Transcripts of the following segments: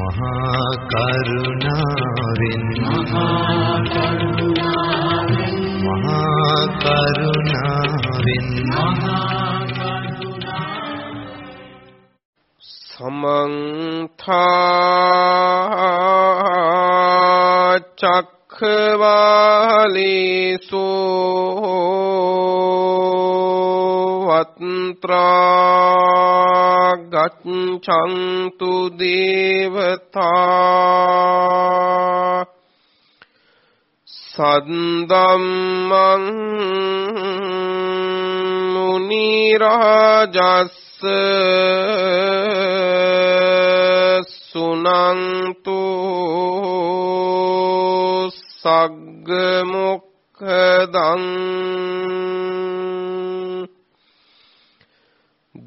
මහා කරුණාවෙන් මහා කරුණාවෙන් මහා කරුණාවෙන් මහා සමන්ත චක්ඛවාලේසු වත්ත්‍රා ගච්ඡන්තු දේවතා සද්දම්මං මුනි රාජස් සුනන්තු සග්ග මොක්ඛදං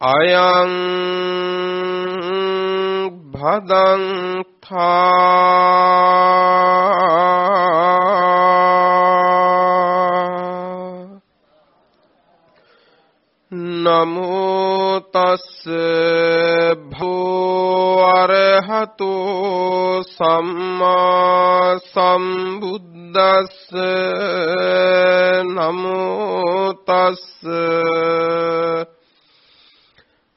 අයං භදන්තා। නමෝ තස් භෝ අරහතෝ සම්මා සම්බුද්දස්ස। නමෝ තස්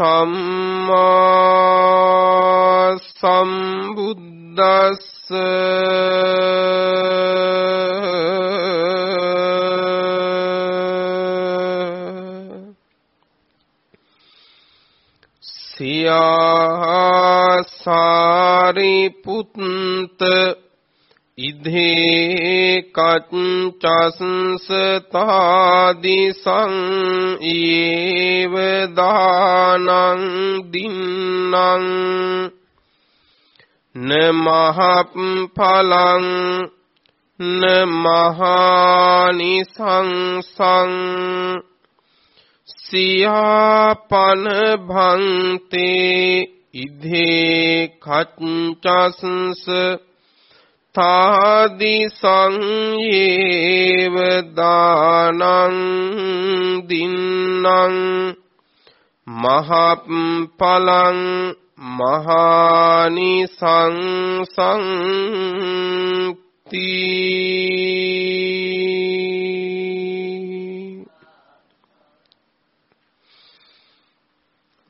සම්මා සම්බුද්දස්ස. සියාසාරිපුත්ත ඉධේ කච්චසංසතාදිසං ඒව දානං දින්නං නමහප් පලං නමහානිසංසං සියාපන භන්තේ ඉධේ කච්චසංස තාදි සංයේව දානං දින්නං මහප් පලං මහානි සංසං තී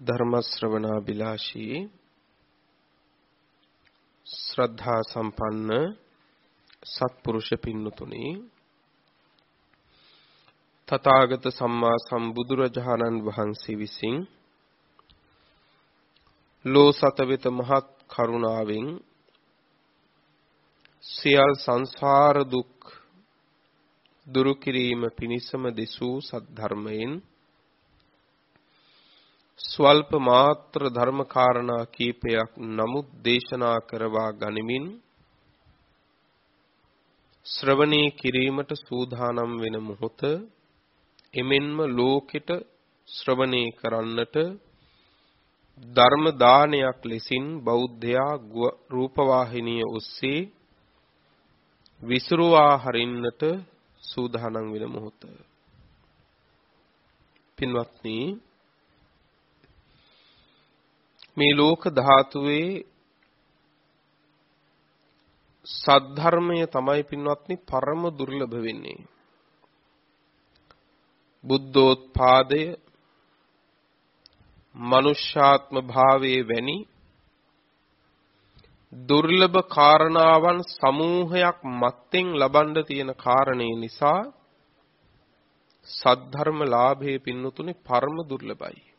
ධර්ම ශ්‍රවණාබිලාෂී ශ්‍රද්ධා සම්පන්න සත්පුරුෂ පින්නතුනි තථාගත සම්මා සම්බුදුරජාණන් වහන්සේ විසින් ලෝ සතවිත මහත් කරුණාවෙන් සියල් සංසාර දුක් දුරු කිරීම පිණිසම දෙසූ සද්ධර්මයෙන් ස්වල්ප මාත්‍ර ධර්ම කාරණා කීපයක් නමුත් දේශනා කරවා ගනිමින් ශ්‍රවණී කිරීමට සූදානම් වෙන මොහොත එමෙන්ම ලෝකෙට ශ්‍රවණී කරන්නට ධර්ම දානයක් ලෙසින් බෞද්ධයා රූපවාහිනිය ඔස්සේ විසිරුවා හරින්නට සූදානම් වෙන මොහොත. පින්වත්නි මේ ලෝක ධාතුවේ සද්ධර්මය තමයි පින්වත්නි පරම දුර්ලභ වෙන්නේ බුද්ධෝත්පාදය මනුෂ්‍යාත්ම භාවයේ වැනි දුර්ලභ කාරණාවන් සමූහයක් මත්තෙන් ලබන්න තියෙන කාරණේ නිසා සද්ධර්ම ලාභයේ පින්නතුනේ පරම දුර්ලභයි.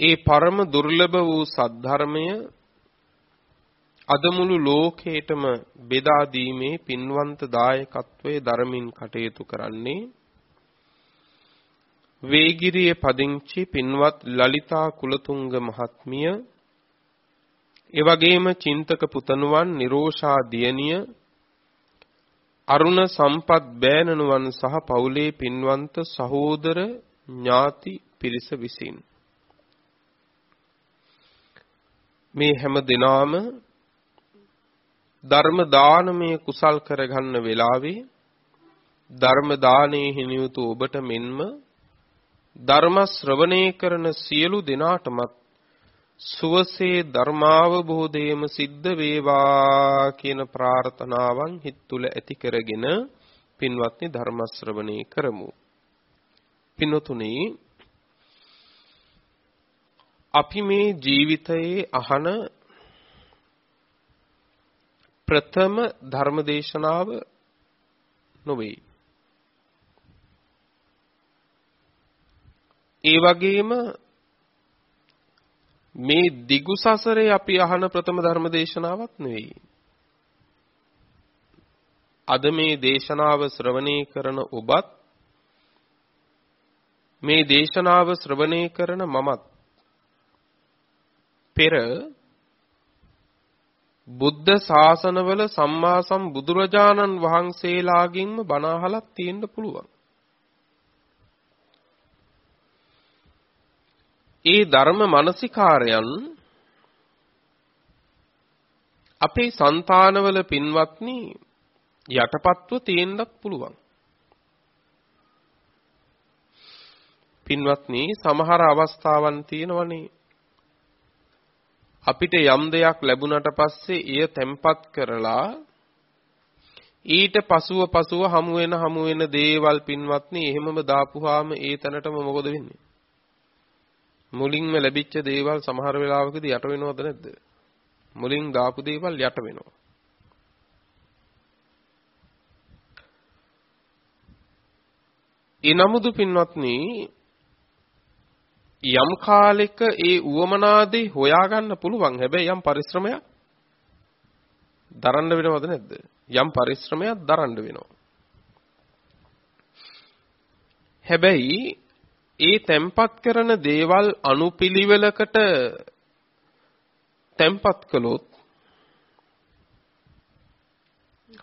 ඒ පරම දුර්ලභ වූ සද්ධර්මය අද මුළු ලෝකේටම බෙදා දීමේ පින්වන්ත දායකත්වයේ ධර්මින් කටයුතු කරන්නේ වේගිරියේ පදිංචි පින්වත් ලලිතා කුලතුංග මහත්මිය ඒ වගේම චින්තක පුතණුවන් නිරෝෂා දියණිය අරුණ සම්පත් බෑනනුවන් සහ පවුලේ පින්වන්ත සහෝදර ඥාති පිරිස විසින්. මේ හැම දිනාම ධර්ම දානමය කුසල් කරගන්න වෙලාවේ ධර්ම දානයේ හිමියුතු ඔබට මෙන්ම ධර්ම ශ්‍රවණය කරන සියලු දෙනාටමත් සුවසේ ධර්මාවබෝධයම සිද්ධ වේවා කියන ප්‍රාර්ථනාවන් හිත තුළ ඇති කරගෙන පින්වත්නි ධර්ම ශ්‍රවණය කරමු. පින්වතුනි අපි මේ ජීවිතයේ අහන ප්‍රථම ධර්මදේශනාව නොවේ. ඒ වගේම මේ දිගු සසරේ අපි අහන ප්‍රථම ධර්ම දේශනාවක් නෙවෙයි. අද මේ දේශනාව ශ්‍රවණය කරන ඔබත් මේ දේශනාව ශ්‍රවණය කරන මමත් පෙර බුද්ධ ශාසනවල සම්මා සම්බුදුරජාණන් වහන්සේලාගෙන්ම බණ අහලක් තියෙන්න පුළුවන්. ඒ ධර්ම මානසිකාරයන් අපේ సంతානවල පින්වත්නි යටපත්ව තියෙන්නත් පුළුවන්. පින්වත්නි සමහර අවස්ථාවන් තියෙනවනේ අපිට යම් දෙයක් ලැබුණට පස්සේ එය තැම්පත් කරලා ඊට පසුව පසුව හමු වෙන හමු වෙන දේවල් පින්වත්නි එහෙමම දාපුවාම ඒ තැනටම මොකද වෙන්නේ? මුලින්ම ලැබිච්ච දේවල් සමහර වෙලාවකදී යට වෙනවද නැද්ද? මුලින් දාපු දේවල් යට වෙනවා. ඊනමුදු පින්වත්නි යම් කාලෙක ඒ උවමනාදී හොයාගන්න පුළුවන්. හැබැයි යම් පරිශ්‍රමයක් දරන්න වෙනවද නැද්ද? යම් පරිශ්‍රමයක් දරන්න වෙනවා. හැබැයි ඒ තැම්පත් කරන දේවල් අනුපිළිවෙලකට තැම්පත් කළොත්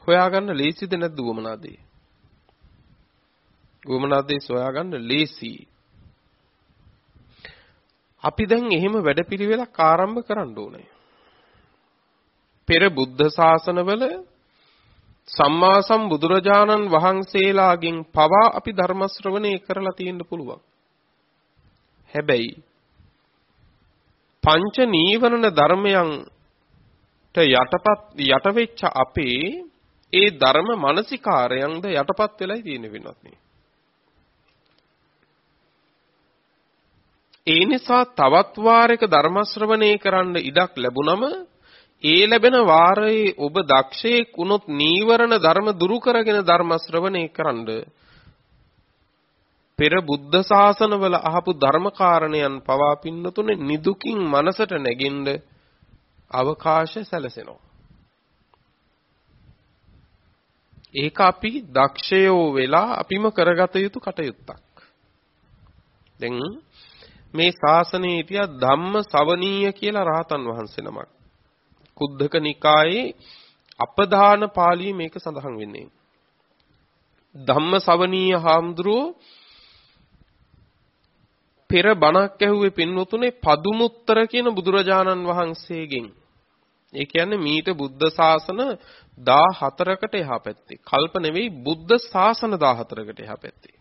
හොයාගන්න ලේසිද නැද්ද උවමනාදී? උවමනාදී සොයාගන්න ලේසියි. අපි දැන් එහෙම වැඩපිළිවෙලක් ආරම්භ කරන්න ඕනේ. පෙර බුද්ධ ශාසනවල සම්මා සම්බුදුරජාණන් වහන්සේලාගෙන් පවා අපි ධර්ම ශ්‍රවණය කරලා තියෙන්න පුළුවන්. හැබැයි පංච නීවරණ ධර්මයන්ට යටපත් යටවෙච්ච අපේ ඒ ධර්ම මානසිකාරයන්ද යටපත් වෙලයි තියෙන වෙනත් නේ. ඒ නිසා තවත් වාරයක ධර්ම ශ්‍රවණය කරන්න ඉඩක් ලැබුණම ඒ ලැබෙන වාරයේ ඔබ දක්ෂයෙක් වුණොත් නීවරණ ධර්ම දුරු කරගෙන ධර්ම ශ්‍රවණය කරන්න පෙර බුද්ධ ශාසනවල අහපු ධර්ම කාරණයන් පවා පින්නතුනේ නිදුකින් මනසට නැගින්න අවකාශ සැලසෙනවා. ඒක අපි දක්ෂයෝ වෙලා අපිම කරගත යුතු කටයුත්තක්. දැන් මේ ශාසනයේ හිටියා ධම්ම සවනීය කියලා රහතන් වහන්සේ නමක්. කුද්දක නිකායේ අපදාන පාළියේ මේක සඳහන් වෙන්නේ. ධම්ම සවනීය හාමුදුරුවෝ පෙර බණක් ඇහුවේ පින්වතුනේ පදුමුත්තර කියන බුදුරජාණන් වහන්සේගෙන්. ඒ කියන්නේ මීට බුද්ධ ශාසන 14කට එහා පැත්තේ. කල්ප නෙවෙයි බුද්ධ ශාසන 14කට එහා පැත්තේ.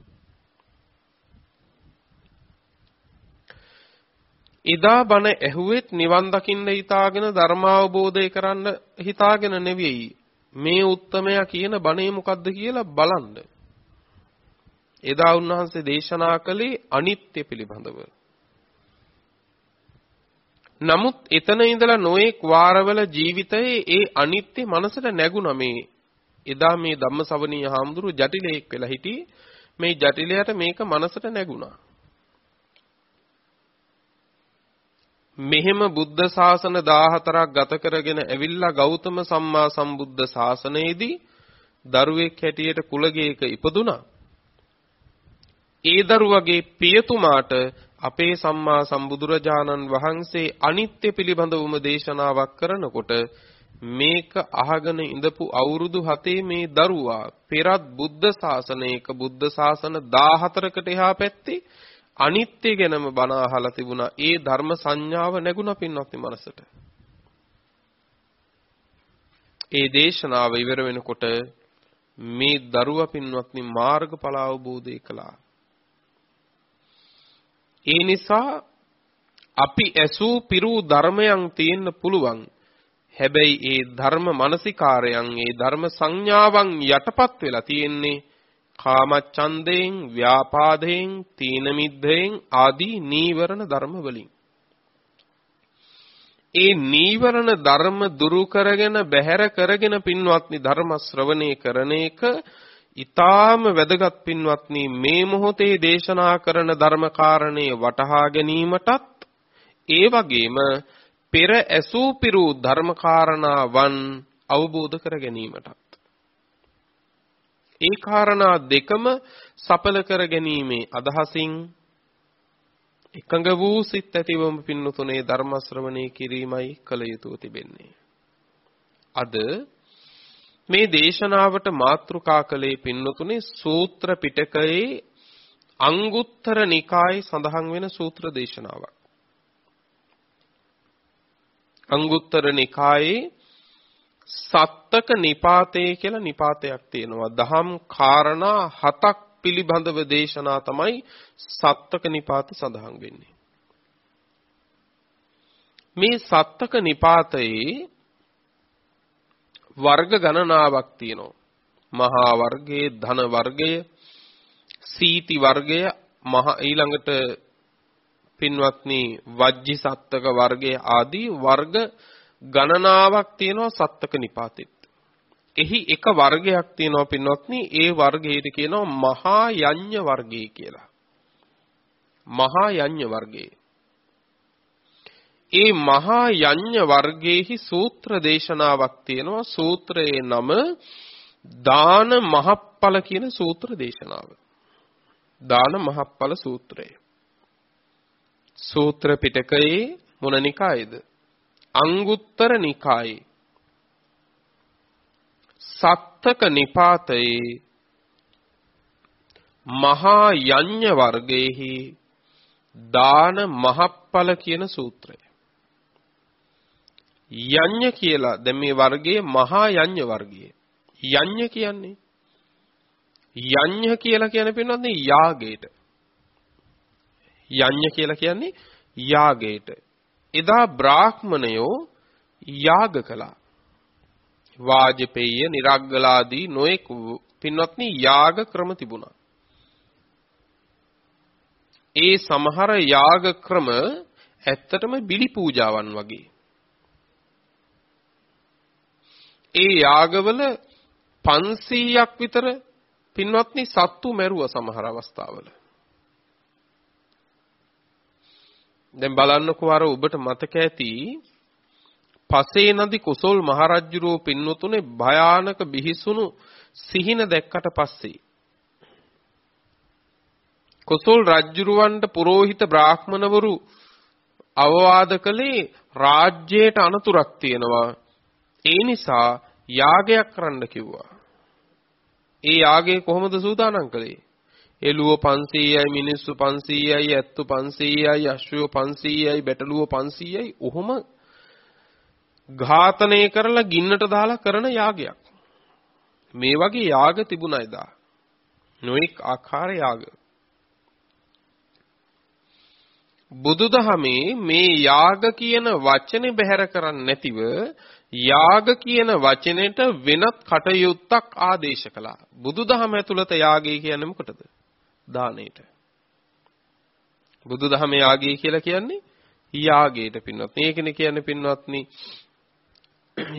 එදා බණ ඇහුවෙත් නිවන් දකින්න හිතාගෙන ධර්මාවබෝධය කරන්න හිතාගෙන නෙවෙයි මේ උත්තමයා කියන බණේ මොකද්ද කියලා බලන්න. එදා උන්වහන්සේ දේශනා කළේ අනිත්‍ය පිළිබඳව. නමුත් එතන ඉඳලා නොඑක් වාරවල ජීවිතයේ ඒ අනිත්‍ය මනසට නැගුණා මේ එදා මේ ධම්මසවණීය හාමුදුරුව ජටිලයක් වෙලා හිටියේ මේ ජටිලයට මේක මනසට නැගුණා. මෙහෙම බුද්ධ ශාසන 14ක් ගත කරගෙන ඇවිල්ලා ගෞතම සම්මා සම්බුද්ධ ශාසනයේදී දරුවෙක් හැටියට කුලගේක ඉපදුනා. ඒ දරුවගේ පියතුමාට අපේ සම්මා සම්බුදුරජාණන් වහන්සේ අනිත්‍ය පිළිබඳවම දේශනාවක් කරනකොට මේක අහගෙන ඉඳපු අවුරුදු 7 මේ දරුවා පෙරත් බුද්ධ ශාසනයක බුද්ධ ශාසන 14කට එහා පැත්තේ අනිත්‍ය ගැනම බණ අහලා තිබුණා. ඒ ධර්ම සංඥාව නැගුණා පින්වත්නි මනසට. ඒ දේශනාව ඉවර වෙනකොට මේ දරුවා පින්වත්නි මාර්ගඵල අවබෝධය කළා. ඒ නිසා අපි ඇසූ පිරූ ධර්මයන් තියෙන්න පුළුවන්. හැබැයි ඒ ධර්ම මානසිකාරයන් ඒ ධර්ම සංඥාවන් යටපත් වෙලා තියෙන්නේ කාමච්ඡන්දයෙන්, ව්‍යාපාදයෙන්, තීන මිද්දයෙන් ආදී නීවරණ ධර්ම වලින්. ඒ නීවරණ ධර්ම දුරු කරගෙන බැහැර කරගෙන පින්වත්නි ධර්ම ශ්‍රවණය කරන එක ඊටාම වැදගත් පින්වත්නි මේ මොහොතේ දේශනා කරන ධර්ම කාරණේ වටහා ගැනීමටත් ඒ වගේම පෙර ඇසූ පිරූ ධර්ම කාරණාවන් අවබෝධ කර ගැනීමටත් ඒ කාරණා දෙකම සඵල කර ගැනීමේ අදහසින් එකඟ වූ සිත් ඇතිවම පින්නතුනේ ධර්ම ශ්‍රවණය කිරීමයි කල යුතුව තිබෙන්නේ. අද මේ දේශනාවට මාතෘකා කළේ පින්නතුනේ සූත්‍ර පිටකයේ අංගුත්තර නිකායේ සඳහන් වෙන සූත්‍ර දේශනාවක්. අංගුත්තර නිකායේ සත්තක නිපාතේ කියලා නිපාතයක් තියෙනවා. දහම් කාරණා හතක් පිළිබඳව දේශනා තමයි සත්තක නිපාත සඳහන් වෙන්නේ. මේ සත්තක නිපාතයේ වර්ග ගණනාවක් තියෙනවා. මහා වර්ගයේ ධන වර්ගය, සීති වර්ගය, මහ ඊළඟට පින්වත්නි වජ්ජි සත්තක වර්ගය ආදී වර්ග ගණනාවක් තියෙනවා සත්තක නිපාතෙත්. එහි එක වර්ගයක් තියෙනවා පින්වත්නි ඒ වර්ගයට කියනවා මහා යඤ්ඤ වර්ගය කියලා. මහා යඤ්ඤ වර්ගය. ඒ මහා යඤ්ඤ වර්ගයේහි සූත්‍ර දේශනාවක් තියෙනවා සූත්‍රයේ නම දාන මහප්පල කියන සූත්‍ර දේශනාව. දාන මහප්පල සූත්‍රය. සූත්‍ර පිටකයේ මොන නිකායේද? අංගුත්තර නිකායේ සත්තක නිපාතයේ මහා යඤ්ඤ වර්ගයේහි දාන මහප්පල කියන සූත්‍රය. යඤ්ඤ කියලා දැන් මේ වර්ගයේ මහා යඤ්ඤ වර්ගය. යඤ්ඤ කියන්නේ යඤ්ඤ කියලා කියන පින්නොත් යාගේට. යඤ්ඤ කියලා කියන්නේ යාගේට. එදා බ්‍රාහ්මණයෝ යාග කළා. වාජපේය, නිරග්ගලාදී නොඑක් පින්වත්නි යාග ක්‍රම තිබුණා. ඒ සමහර යාග ක්‍රම ඇත්තටම බිලි පූජාවන් වගේ. ඒ යාගවල 500ක් විතර පින්වත්නි සත්තු මැරුවා සමහර අවස්ථාවල. දැන් බලන්නකෝ අර ඔබට මතක ඇති පසේ නදි කුසල් මහරජුරෝ පින්නතුනේ භයානක බිහිසුණු සිහින දැක්කට පස්සේ. කුසල් රජුරවන්ට පුරোহিত බ්‍රාහ්මණවරු අවවාද කළේ රාජ්‍යයට අනතුරක් තියෙනවා. ඒ නිසා යාගයක් කරන්න කිව්වා. ඒ යාගය කොහොමද සූදානම් කළේ? එළුව 500යි මිනිස්සු 500යි ඇත්තු 500යි අශ්වයෝ 500යි බැටළුව 500යි ඔහොම ඝාතනය කරලා ගින්නට දාලා කරන යාගයක්. මේ වගේ යාග තිබුණා එදා. නොඑක් ආකාර යාග. බුදුදහමේ මේ යාග කියන වචනේ බැහැර කරන්නේ නැතිව යාග කියන වචනෙට වෙනත් කටයුත්තක් ආදේශ කළා. බුදුදහම ඇතුළත යාගය කියන්නේ මොකටද? දානෙට. බුදුදහමේ යාගය කියලා කියන්නේ යාගයට පින්වත්නි. ඒකනේ කියන්නේ පින්වත්නි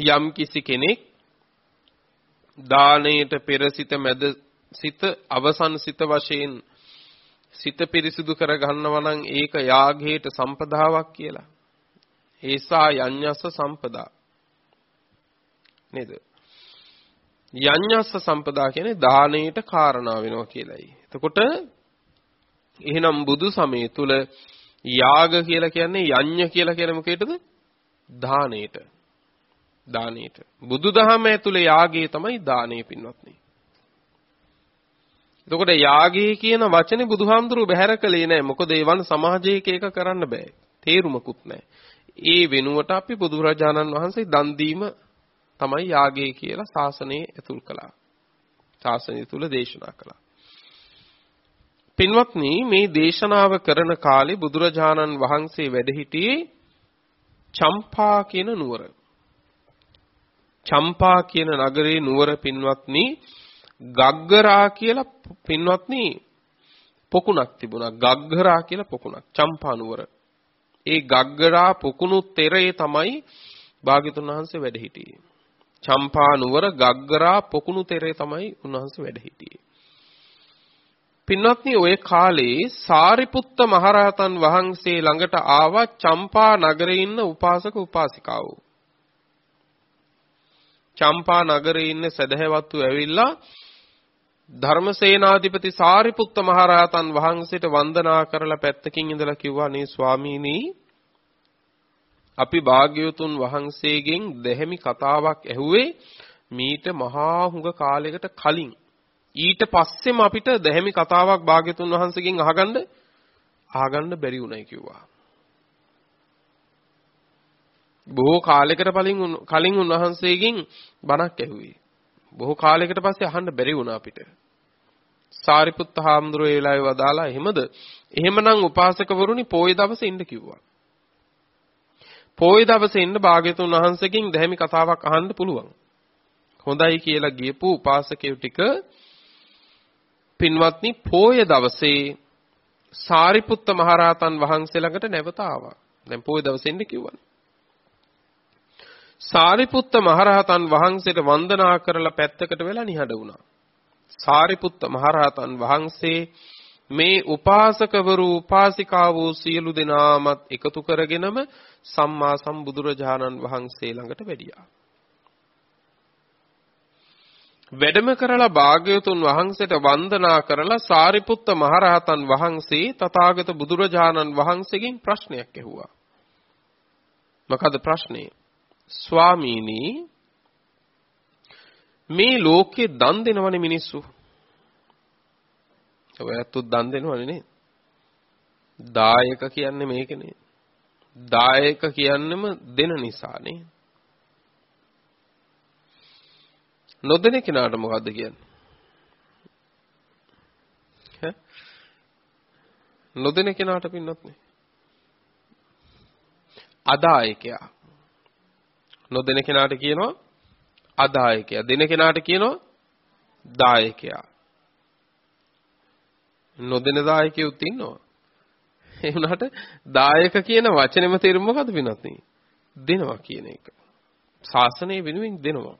යම් කිසි කෙනෙක් දාණයට පෙර සිත මැද සිත අවසන් සිත වශයෙන් සිත පිරිසිදු කර ගන්නවා නම් ඒක යාගයට සම්පදාවක් කියලා. ඒසා යඤ්ඤස්ස සම්පදා. නේද? යඤ්ඤස්ස සම්පදා කියන්නේ දාණයට කාරණා වෙනවා කියලයි. එතකොට එහෙනම් බුදු සමය තුල යාග කියලා කියන්නේ යඤ්ඤ කියලා කියන්නේ මොකේදද? දාණයට. දාණයට. බුදුදහම ඇතුලේ යාගය තමයි දාණය පින්වත්නි. එතකොට යාගය කියන වචනේ බුදුහාමුදුරුවෝ බැහැර කළේ නැහැ. මොකද ඒවන් සමාජයක ඒක කරන්න බෑ. තේරුමකුත් නැහැ. ඒ වෙනුවට අපි බුදුරජාණන් වහන්සේ දන් දීම තමයි යාගය කියලා ශාසනයේ ඇතුල් කළා. ශාසනය තුල දේශනා කළා. පින්වත්නි මේ දේශනාව කරන කාලේ බුදුරජාණන් වහන්සේ වැඩ සිටියේ චම්පා කියන නුවර. චම්පා කියන නගරේ නුවර පින්වත්නි ගග්ගරා කියලා පින්වත්නි පොකුණක් තිබුණා. ගග්ගරා කියලා පොකුණක්. චම්පා නුවර. ඒ ගග්ගරා පොකුණු තෙරේ තමයි භාග්‍යතුන් වහන්සේ වැඩ සිටියේ. චම්පා නුවර ගග්ගරා පොකුණු තෙරේ තමයි උන්වහන්සේ වැඩ සිටියේ. පින්වත්නි ওই කාලේ සාරිපුත්ත මහරහතන් වහන්සේ ළඟට ආවා චම්පා නගරේ ඉන්න උපාසක උපාසිකාවෝ. චම්පා නගරේ ඉන්න සදහැවත්තු ඇවිල්ලා ධර්මසේනාධිපති සාරිපුත්ත මහරහතන් වහන්සේට වන්දනා කරලා පැත්තකින් ඉඳලා කිව්වා නේ ස්වාමීනි අපි භාග්‍යවතුන් වහන්සේගෙන් දෙහිමි කතාවක් ඇහුවේ මීට මහා හුඟ කාලයකට කලින් ඊට පස්සෙම අපිට දෙහිමි කතාවක් භාග්‍යතුන් වහන්සේගෙන් අහගන්න අහගන්න බැරි වුණයි කිව්වා. බොහෝ කාලයකට කලින් කලින් උන්වහන්සේගෙන් බණක් ඇහුවේ. බොහෝ කාලයකට පස්සේ අහන්න බැරි වුණා අපිට. සාරිපුත්ත හාමුදුරුවෝ ඒ වෙලාවේ වදාලා එහෙමද? එහෙමනම් උපාසකවරුනි පොයි දවසේ ඉන්න කිව්වා. පොයි දවසේ ඉන්න භාග්‍යතුන් වහන්සේගෙන් දෙහිමි කතාවක් අහන්න පුළුවන්. හොඳයි කියලා ගියපු උපාසකයෝ ටික පින්වත්නි පෝය දවසේ සාරිපුත්ත මහරහතන් වහන්සේ ළඟට නැවත ආවා. දැන් පෝය දවසේ ඉන්න කිව්වනේ. සාරිපුත්ත මහරහතන් වහන්සේට වන්දනා කරලා පැත්තකට වෙලා නිහඬ වුණා. සාරිපුත්ත මහරහතන් වහන්සේ මේ උපාසකවරු උපාසිකාවෝ සියලු දෙනාමත් එකතු කරගෙනම සම්මා සම්බුදුරජාණන් වහන්සේ ළඟට වැඩියා. වැඩම කරලා භාග්‍යවතුන් වහන්සේට වන්දනා කරලා සාරිපුත්ත මහරහතන් වහන්සේ තථාගත බුදුරජාණන් වහන්සේගෙන් ප්‍රශ්නයක් ඇහුවා. මොකද ප්‍රශ්නේ? ස්වාමීනි මේ ලෝකේ දන් දෙනවනේ මිනිස්සු. ඔයත් දන් දෙනවනේ නේද? දායක කියන්නේ මේකනේ. දායක කියන්නෙම දෙන නිසානේ. නොදෙන කෙනාට මොකද්ද කියන්නේ? ඈ නොදෙන කෙනාට පින්නත් නේ. අදායකයා. නොදෙන කෙනාට කියනවා අදායකයා. දෙන කෙනාට කියනවා දායකයා. නොදෙන දායකයොත් ඉන්නවා. ඒ වුණාට දායක කියන වචනේම තේරුම මොකද්ද පින්නත් නේ? දෙනවා කියන එක. ශාසනය වෙනුවෙන් දෙනවා.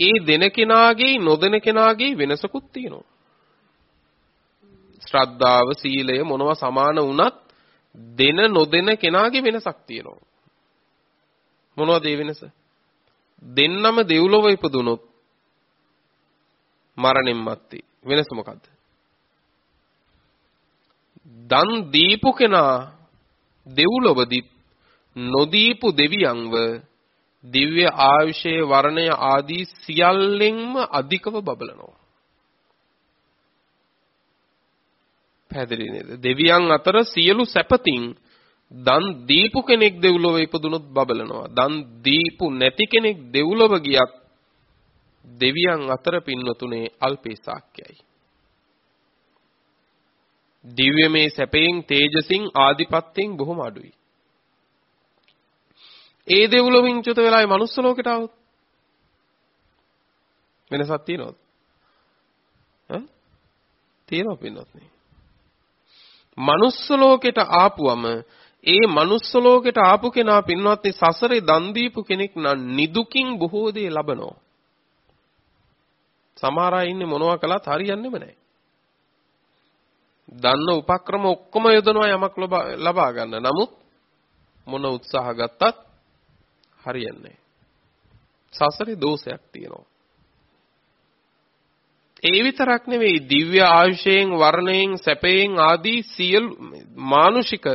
ඒ දෙන කෙනාගේ නොදෙන කෙනාගේ වෙනසකුත් තියෙනවා. ශ්‍රද්ධාව, සීලය මොනවා සමාන වුණත් දෙන නොදෙන කෙනාගේ වෙනසක් තියෙනවා. මොනවද ඒ වෙනස? දෙන්නම දෙව්ලොව ඉපදුනොත් මරණින් මත්තේ වෙනස මොකද්ද? දන් දීපු කෙනා දෙව්ලොවදී නොදීපු දෙවියන්ව දිව්‍ය ආයුෂයේ වර්ණය ආදී සියල්ලෙන්ම අධිකව බබලනවා. පැහැදිලි නේද? දෙවියන් අතර සියලු සැපතින් දන් දීපු කෙනෙක් දෙව්ලොව ඉපදුනොත් බබලනවා. දන් දීපු නැති කෙනෙක් දෙව්ලොව ගියත් දෙවියන් අතර පින්නතුනේ අල්පේසාක්‍යයි. දිව්‍යමය සැපයෙන් තේජසින් ආධිපත්‍යයෙන් බොහොම අඩුයි. ඒ දෙව්ලොවින් චුත වෙලාවේ manuss ලෝකෙට આવොත් වෙනසක් තියනවද? ඈ? තියනවා පින්නත් නේ. මනුස්ස ලෝකෙට ආපුවම ඒ මනුස්ස ලෝකෙට ආපු කෙනා පින්වත්නි සසරේ දන් දීපු කෙනෙක් නම් නිදුකින් බොහෝ දේ ලබනවා. සමහර අය ඉන්නේ මොනවා කළත් හරියන්නේම නැහැ. දන්න උපක්‍රම ඔක්කොම යොදනවා යමක් ලබා ගන්න. නමුත් මොන උත්සාහ ගත්තත් හරියන්නේ නැහැ. සසරේ දෝෂයක් තියෙනවා. ඒ විතරක් නෙවෙයි දිව්‍ය ආයුෂයෙන් වර්ණයෙන් සැපයෙන් ආදී සියලු මානුෂික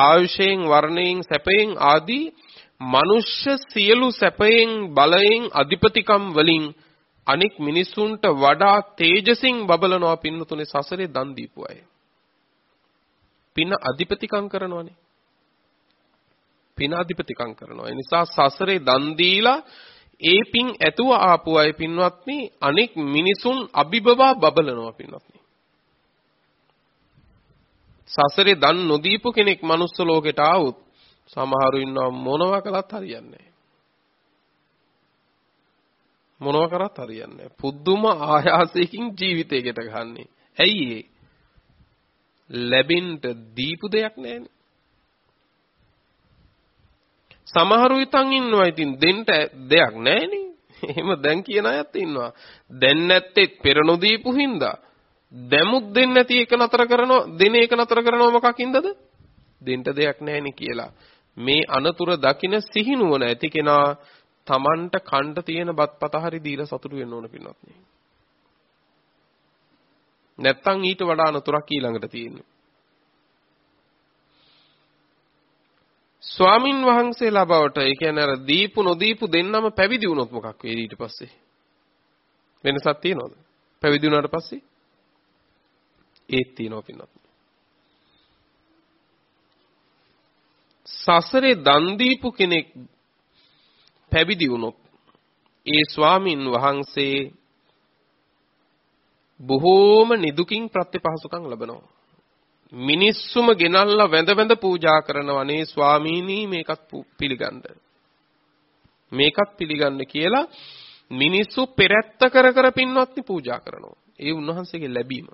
ආයුෂයෙන් වර්ණයෙන් සැපයෙන් ආදී මනුෂ්‍ය සියලු සැපයෙන් බලයෙන් අධිපතිකම් වලින් අනික් මිනිසුන්ට වඩා තේජසින් බබලනවා පින්නතුනේ සසරේ දන් දීපු අය. පින අධිපතිකම් කරනවනේ. පින අධිපතිකම් කරනවා. ඒ නිසා සසරේ දන් දීලා ඒ පින් ඇතුව ආපු අය පින්වත්නි අනෙක් මිනිසුන් අභිබවා බබලනවා පින්වත්නි. සසරේ දන් නොදීපු කෙනෙක් manuss ලෝකෙට ආවොත් සමහරු ඉන්නවා මොනවා කළත් හරියන්නේ නැහැ. මොනවා කරත් හරියන්නේ නැහැ. පුදුම ආයාසයකින් ජීවිතයකට ගහන්නේ. ඇයි ඒ? ලැබෙන්න දීපු දෙයක් නැහැනේ. සමහරු ඉතින් ඉන්නවා ඉතින් දෙන්න දෙයක් නැහනේ. එහෙම දැන් කියන අයත් ඉන්නවා. දැන් නැත්තේ පෙර නොදීපු හින්දා. දැමුත් දෙන්නේ නැති එක නතර කරනවා, දෙන එක නතර කරනවා මොකකින්දද? දෙන්න දෙයක් නැහෙනි කියලා. මේ අනතුර දකින සිහිනුවන ඇති කෙනා Tamanට කණ්ඩ තියෙන බත්පත හරි දීලා සතුටු වෙන්න ඕන පින්වත් නේ. නැත්තම් ඊට වඩා අනතුරක් ඊළඟට තියෙන්නේ. ස්වාමින් වහන්සේලා බවට ඒ කියන්නේ අර දීපු නොදීපු දෙන්නම පැවිදි වුණොත් මොකක් වෙයි ඊට පස්සේ? වෙනසක් තියනවද? පැවිදි වුණාට පස්සේ? ඒත් තියනවා පින්නත් සසරේ දන් දීපු කෙනෙක් පැවිදි වුණොත් ඒ ස්වාමින් වහන්සේ බොහෝම නිදුකින් ප්‍රතිපහසුකම් ලබනවා. මිනිස්සුම ගෙනල්ලා වැඳ වැඳ පූජා කරනවා නේ ස්වාමීනි මේකත් පිළිගන්න. මේකත් පිළිගන්න කියලා මිනිස්සු පෙරැත්ත කර කර පින්වත්නි පූජා කරනවා. ඒ උන්වහන්සේගේ ලැබීම.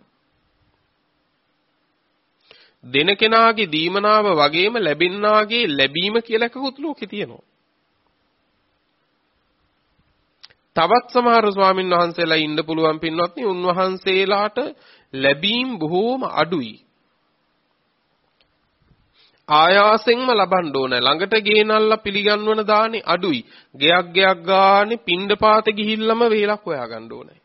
දෙන කෙනාගේ දීමනාව වගේම ලැබෙන්නාගේ ලැබීම කියලා එකකුත් ලෝකේ තියෙනවා. තවත් සමහර ස්වාමින් වහන්සේලා ඉන්න පුළුවන් පින්වත්නි උන්වහන්සේලාට ලැබීම් බොහෝම අඩුයි. ආයාසෙන්ම ලබන්න ඕන. ළඟට ගේනල්ලා පිළිගන්වන දානේ අඩුයි. ගයක් ගයක් ගානේ පිණ්ඩපාත ගිහිල්ලම වේලක් හොයාගන්න ඕනේ.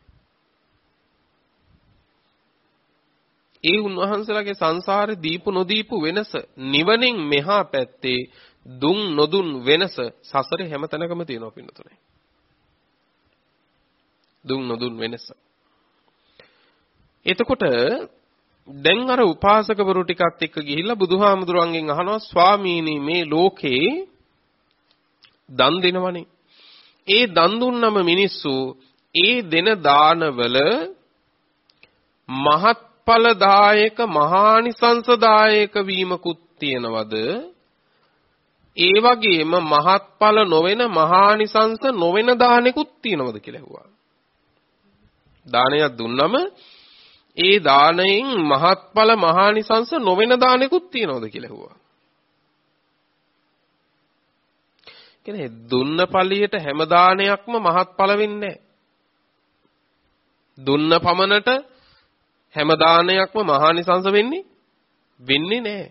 ඒ උන්වහන්සේලාගේ සංසාරේ දීපු නොදීපු වෙනස නිවනින් මෙහා පැත්තේ දුන් නොදුන් වෙනස සසරේ හැමතැනකම තියෙනවා පින්නතුනේ. දුන් නොදුන් වෙනස. එතකොට දැන් අර උපාසකවරු ටිකත් එක්ක ගිහිල්ලා බුදුහාමුදුරන්ගෙන් අහනවා ස්වාමීනි මේ ලෝකේ දන් දෙනවනේ. ඒ දන් දුන්නම මිනිස්සු ඒ දෙන දානවල මහත්ඵලදායක මහානිසංසදායක වීමකුත් තියනවද? ඒ වගේම මහත්ඵල නොවන මහානිසංස නොවන දානෙකුත් තියනවද කියලා ඇහුවා. දානයක් දුන්නම ඒ දාණයෙන් මහත්ඵල මහානිසංස නොවන දානෙකුත් තියනවද කියලා ඇහුවා. කියන්නේ දුන්න ඵලියට හැම දානයක්ම මහත්ඵල වෙන්නේ දුන්න පමණට හැම දානයක්ම මහානිසංස වෙන්නේ වෙන්නේ නැහැ.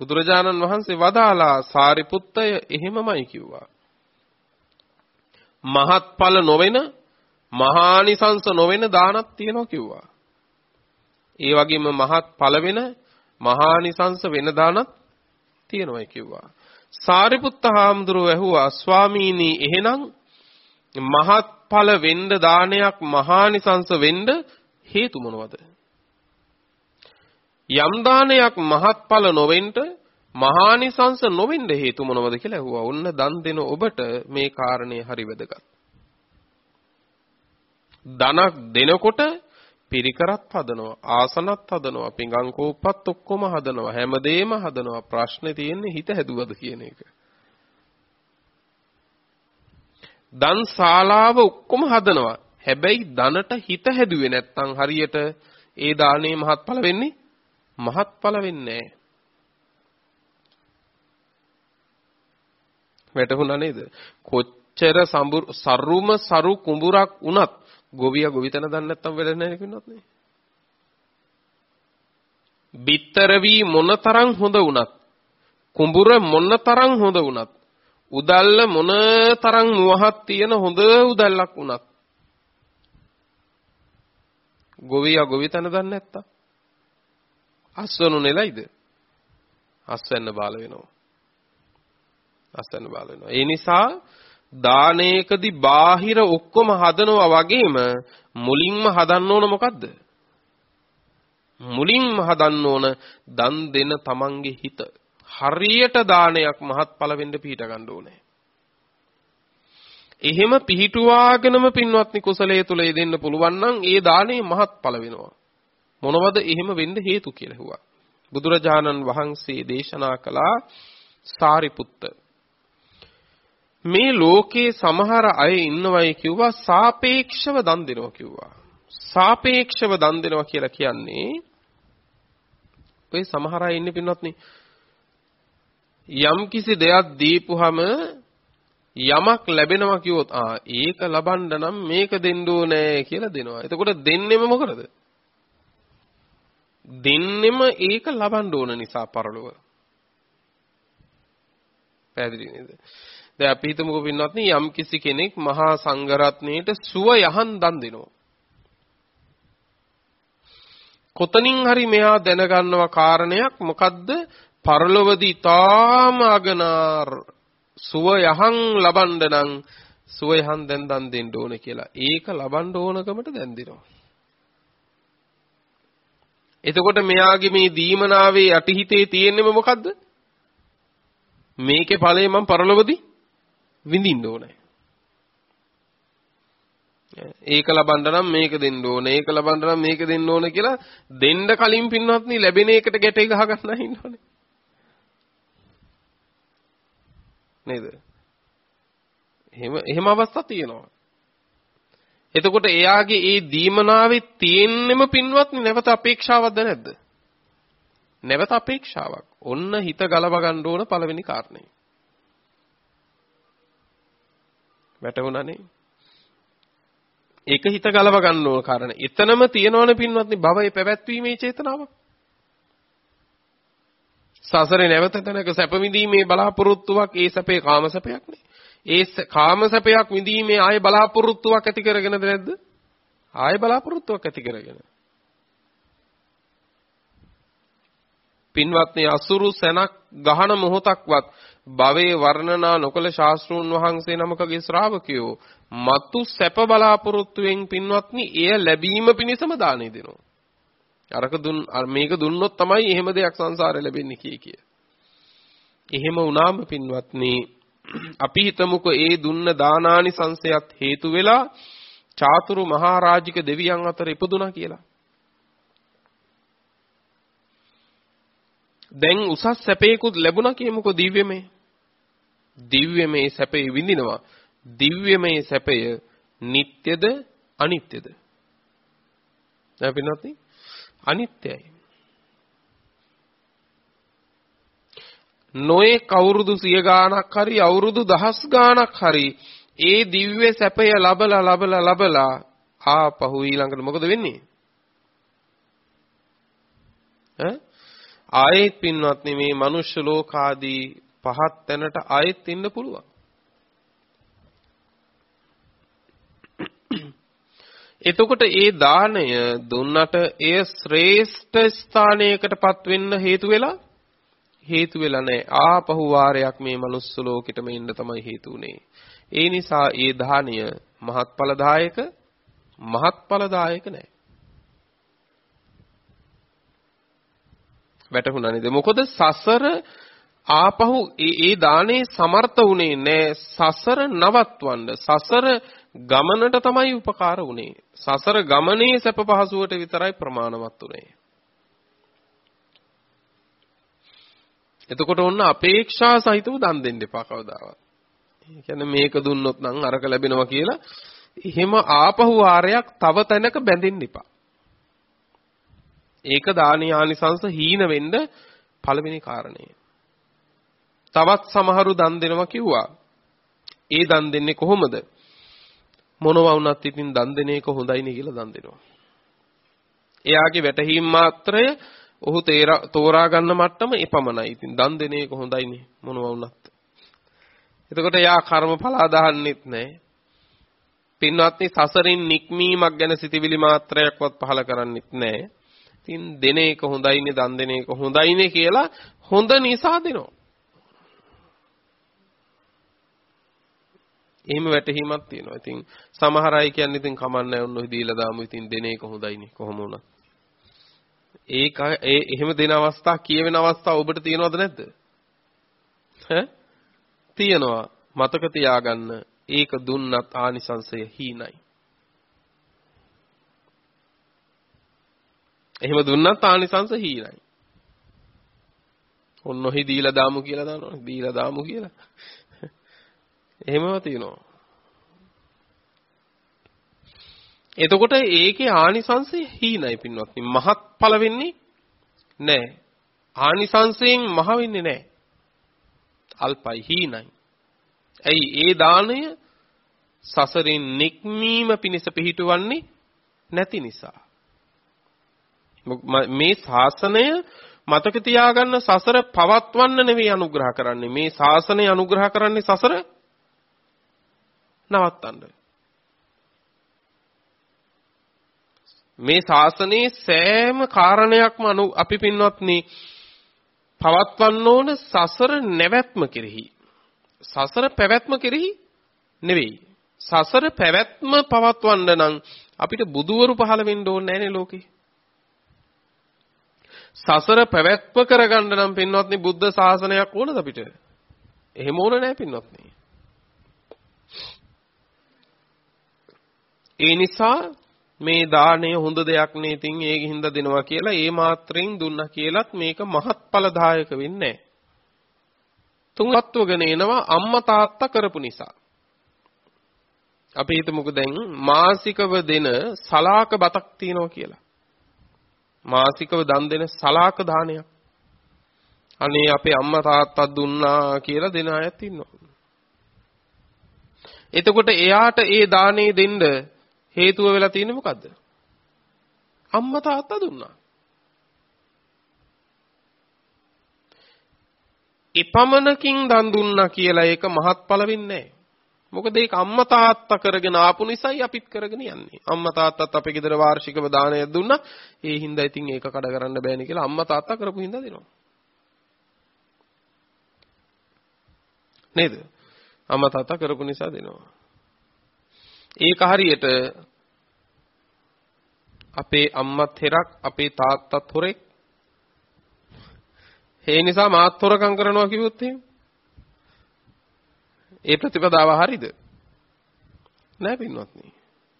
බුදුරජාණන් වහන්සේ වදාලා සාරිපුත්තය එහෙමමයි කිව්වා. මහත්ඵල නොවන මහානිසංස නොවන දානක් තියෙනවා කිව්වා. ඒ වගේම මහත් ඵල වෙන මහානිසංස වෙන දානත් තියෙනවායි කිව්වා. සාරිපුත්ත හාමුදුරුව ඇහුවා ස්වාමීනි එහෙනම් මහත් ඵල වෙන්න දානයක් මහානිසංස වෙන්න හේතු මොනවද? යම් දානයක් මහත් ඵල නොවෙන්න මහානිසංස නොවෙන්න හේතු මොනවද කියලා ඇහුවා. ඔන්න දන් දෙන ඔබට මේ කාරණේ හරි වැදගත්. ධනක් දෙනකොට පිරිකරත් හදනවා ආසනත් හදනවා පිඟන් කෝප්පත් ඔක්කොම හදනවා හැමදේම හදනවා ප්‍රශ්නේ තියෙන්නේ හිත හැදුවද කියන එක දන් ශාලාව ඔක්කොම හදනවා හැබැයි ධනට හිත හැදුවේ නැත්නම් හරියට ඒ දානේ මහත්ඵල වෙන්නේ මහත්ඵල වෙන්නේ නැහැ. වැටහුණා නේද? කොච්චර සරුම සරු කුඹුරක් වුණත් ගොවියා ගොවිතැන දන්නේ නැත්තම් වැඩ නැහැ කිව්වොත් නේ. බිත්තර වී මොනතරම් හොඳ වුණත් කුඹුර මොනතරම් හොඳ වුණත් උදල්ල මොනතරම් මුවහක් තියෙන හොඳ උදල්ලක් වුණත් ගොවියා ගොවිතැන දන්නේ නැත්තම් අස්වනු නෙලයිද? අස්වැන්න බාල වෙනවා. අස්වැන්න බාල වෙනවා. ඒ නිසා දානයකදී බාහිර ඔක්කොම හදනවා වගේම මුලින්ම හදන්න ඕන මොකද්ද මුලින්ම හදන්න ඕන දන් දෙන තමන්ගේ හිත හරියට දානයක් මහත්ඵල වෙන්න පිහිට ගන්න ඕනේ එහෙම පිහිටුවාගෙනම පින්වත්නි කුසලයේ තුල යෙදෙන්න පුළුවන් නම් ඒ දාණය මහත්ඵල වෙනවා. මොනවද එහෙම වෙන්න හේතු කියලා හුවා. බුදුරජාණන් වහන්සේ දේශනා කළා සාරිපුත්ත. මේ ලෝකේ සමහර අය ඉන්නවයි කිව්වා සාපේක්ෂව දන් දෙනවා කිව්වා. සාපේක්ෂව දන් දෙනවා කියලා කියන්නේ ඔය සමහර අය ඉන්නේ පින්වත්නි යම් කිසි දෙයක් දීපුහම යමක් ලැබෙනවා කිව්වොත් ආ ඒක ලබන්න නම් මේක දෙන්න ඕනේ කියලා දෙනවා. එතකොට දෙන්නෙම මොකටද? දෙන්නෙම ඒක ලබන්න ඕන නිසා පරලොව. පැහැදිලි නේද? දැන් අපි හිතමුකෝ පින්වත්නි යම් කිසි කෙනෙක් මහා සංඝරත්නයේට සුව යහන් දන් දෙනවා. කොතනින් හරි මෙහා දැනගන්නවා කාරණයක් මොකද්ද? පරලොවදී තාම අගනාර සුව යහන් ලබන්න නම් සුව යහන් දැන් දන් දෙන්න ඕන කියලා. ඒක ලබන්න ඕනකමට දැන් දෙනවා. එතකොට මෙයාගේ මේ දීමනාවේ යටිහිතේ තියෙන්නේම මොකද්ද? මේකේ ඵලය මම පරලොවදී විඳින්න ඕනේ. ඒක ලබන්න නම් මේක දෙන්න ඕනේ. ඒක ලබන්න නම් මේක දෙන්න ඕනේ කියලා දෙන්න කලින් පින්වත්නි ලැබෙන එකට ගැටේ ගහ ගන්න ඉන්නෝනේ. නේද? එහෙම එහෙම අවස්ථා තියෙනවා. එතකොට එයාගේ ඒ දීමනාවේ තියෙන්නෙම පින්වත්නි නැවත අපේක්ෂාවක්ද නැද්ද? නැවත අපේක්ෂාවක්. ඔන්න හිත ගලව ගන්න ඕන පළවෙනි කාරණේ. වැටුණානේ? ඒක හිත ගලව ගන්න ඕන කාරණේ. එතනම තියෙනවනේ පින්වත්නි භවයේ පැවැත්වීමේ චේතනාවක්. සසරේ නැවත තැනක සැප විඳීමේ බලාපොරොත්තුවක් ඒ සැපේ කාම සැපයක් නේ. ඒ කාම සැපයක් විඳීමේ ආය බලාපොරොත්තුවක් ඇති කරගෙනද නැද්ද? ආය බලාපොරොත්තුවක් ඇති කරගෙන. පින්වත්නි අසුරු සැනක් ගහන මොහොතක්වත් භවයේ වර්ණනා නොකල ශාස්ත්‍රූන් වහන්සේ නමකගේ ශ්‍රාවකයෝ මතු සැප බලාපොරොත්තුවෙන් පින්වත්නි එය ලැබීම පිණිසම දානෙ දෙනවා. අරක දුන් මේක දුන්නොත් තමයි එහෙම දෙයක් සංසාරේ ලැබෙන්නේ කිය කිය. එහෙම වුණාම පින්වත්නි අපි හිතමුකෝ ඒ දුන්න දානානි සංසයත් හේතු වෙලා චාතුරු මහරජික දෙවියන් අතර ඉපදුනා කියලා. දැන් උසස් සැපේකුත් ලැබුණා කියමුකෝ දිව්‍යමය. දිව්‍යමය සැපේ විඳිනවා. දිව්‍යමය සැපය නিত্যද අනිත්‍යද? දැන් පින්වත්නි අනිත්‍යයි. නොයේ කවුරුදු සිය ගාණක් හරි අවුරුදු දහස් ගාණක් හරි ඒ දිව්‍ය සැපය ලබලා ලබලා ලබලා ආපහු ඊළඟට මොකද වෙන්නේ? ඈ ආයෙත් පින්වත්නි මේ මනුෂ්‍ය ලෝකාදී පහත් තැනට ආයෙත් ඉන්න පුළුවන්. එතකොට ඒ දාණය දුන්නට එය ශ්‍රේෂ්ඨ ස්ථානයකටපත් වෙන්න හේතු වෙලා හේතු වෙලා නැහැ. ආපහු වාරයක් මේ manuss ලෝකෙටම එන්න තමයි හේතු උනේ. ඒ නිසා ඒ දාණය මහත්ඵලදායක මහත්ඵලදායක නැහැ. වැටහුණා නේද? මොකද සසර ආපහු ඒ ඒ දානේ සමර්ථ උනේ නෑ සසර නවත්වන්න. සසර ගමනට තමයි උපකාර වුනේ. සසර ගමනේ සැප පහසුවට විතරයි ප්‍රමාණවත් උනේ. එතකොට ඔන්න අපේක්ෂා සහිතව දන් දෙන්න එපා කවදාවත්. ඒ කියන්නේ මේක දුන්නොත් නම් අරක ලැබෙනවා කියලා එහෙම ආපහු ආරයක් තව තැනක බැඳෙන්න එපා. ඒක දානීය ආනිසංස හීන වෙන්න පළවෙනි කාරණය. තවත් සමහරු දන් දෙනවා කිව්වා. ඒ දන් දෙන්නේ කොහොමද? මොනවා වුණත් ඉතින් දන් දෙන එක හොඳයිනේ කියලා දන් දෙනවා. එයාගේ වැටහීම් මාත්‍රය ඔහු තෝරා ගන්න මට්ටම එපමණයි. ඉතින් දන් දෙන එක හොඳයිනේ මොනවා වුණත්. එතකොට එයා කර්මඵල අදහන්නෙත් නැහැ. පින්වත්නි සසරින් නික්මීමක් ගැන සිතවිලි මාත්‍රයක්වත් පහල කරන්නෙත් නැහැ. ඉතින් දෙන එක හොඳයිනේ දන් දෙන එක හොඳයිනේ කියලා හොඳ නිසා දෙනවා. එහෙම වැටහීමක් තියෙනවා. ඉතින් සමහර අය කියන්නේ ඉතින් කමන්නේ ඔන්න ඔය දීලා දාමු ඉතින් දෙන එක හොඳයිනේ කොහොම වුණත්. ඒක ඒ එහෙම දෙන අවස්ථා කියවෙන අවස්ථා ඔබට තියෙනවද නැද්ද? ඈ තියෙනවා. මතක තියාගන්න ඒක දුන්නත් ආනිසංසය හීනයි. එහෙම දුන්නත් ආනිසංස හීනයි. ඔන්න ඔහි දීලා දාමු කියලා දානවා. දීලා දාමු කියලා. එහෙමම තියෙනවා. එතකොට ඒකේ ආනිසංසය හීනයි පින්වත්නි. මහත්ඵල වෙන්නේ නැහැ. ආනිසංසයෙන් මහ වෙන්නේ නැහැ. අල්පයි හීනයි. ඇයි ඒ දාණය සසරින් නික්මීම පිණිස පිහිටවන්නේ නැති නිසා. මේ ශාසනය මතක තියාගන්න සසර පවත්වන්න නෙවෙයි අනුග්‍රහ කරන්නේ. මේ ශාසනය අනුග්‍රහ කරන්නේ සසර නවත්තන්න. මේ ශාසනයේ සෑම කාරණයක්ම අනු අපි පින්වත්නි පවත්වන්න ඕන සසර නැවැත්ම කෙරෙහි. සසර පැවැත්ම කෙරෙහි නෙවෙයි. සසර පැවැත්ම පවත්වන්න නම් අපිට බුදුවරු පහළ වෙන්න ඕනේ නැහැනේ ලෝකේ. සසර පැවැත්ම කරගන්න නම් පින්වත්නි බුද්ධ ශාසනයක් ඕනද අපිට? එහෙම ඕන නැහැ පින්වත්නි. ඒ නිසා මේ දාණය හොඳ දෙයක් නේ ඉතින් ඒක හින්දා දෙනවා කියලා ඒ මාත්‍රෙන් දුන්නා කියලත් මේක මහත්ඵලදායක වෙන්නේ නැහැ. තුන්වත්වගෙන එනවා අම්මා තාත්තා කරපු නිසා. අපි හිතමුකෝ දැන් මාසිකව දෙන සලාක බතක් තියනවා කියලා. මාසිකව දන් දෙන සලාක දානයක්. අනේ අපේ අම්මා තාත්තා දුන්නා කියලා දෙන අයත් ඉන්නවා. එතකොට එයාට ඒ දානේ දෙන්න හේතුව වෙලා තියෙන්නේ මොකද්ද? අම්මා තාත්තා දුන්නා. එපමණකින් දන් දුන්නා කියලා ඒක මහත්ඵල වෙන්නේ නැහැ. මොකද ඒක අම්මා තාත්තා කරගෙන ආපු නිසායි අපිත් කරගෙන යන්නේ. අම්මා තාත්තත් අපේ ගෙදර වාර්ෂිකව දානය දුන්නා. ඒ හින්දා ඉතින් ඒක කඩ කරන්න බෑනේ කියලා අම්මා තාත්තා කරපු හින්දා දෙනවා. නේද? අම්මා තාත්තා කරපු නිසා දෙනවා. ඒක හරියට අපේ අම්මත් හෙරක් අපේ තාත්තත් හොරෙක් ඒ නිසා මාත් හොරකම් කරනවා කිව්වොත් එහෙම ඒ ප්‍රතිපදාව හරිද? නෑ පින්වත්නි.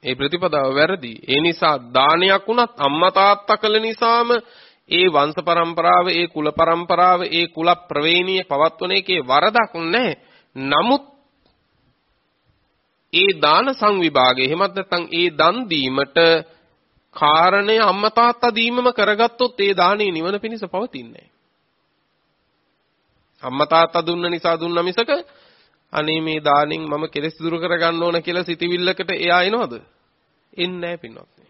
ඒ ප්‍රතිපදාව වැරදි. ඒ නිසා දානයක් වුණත් අම්මා තාත්තා කළ නිසාම ඒ වංශ પરම්පරාව, ඒ කුල પરම්පරාව, ඒ කුල ප්‍රවේණිය පවත්වන එකේ වරදක් නැහැ. නමුත් ඒ දාන සංවිභාගය එහෙමත් නැත්නම් ඒ දන් දීමට කාරණය අම්මා තාත්තා දීමම කරගත්තොත් ඒ දානේ නිවන පිණිස පවතින්නේ නැහැ. අම්මා තාත්තා දුන්න නිසා දුන්නා මිසක අනේ මේ දාණයෙන් මම කෙලෙස් දුරු කරගන්න ඕන කියලා සිතවිල්ලකට එයා එනවද? එන්නේ නැහැ පින්වත්නි.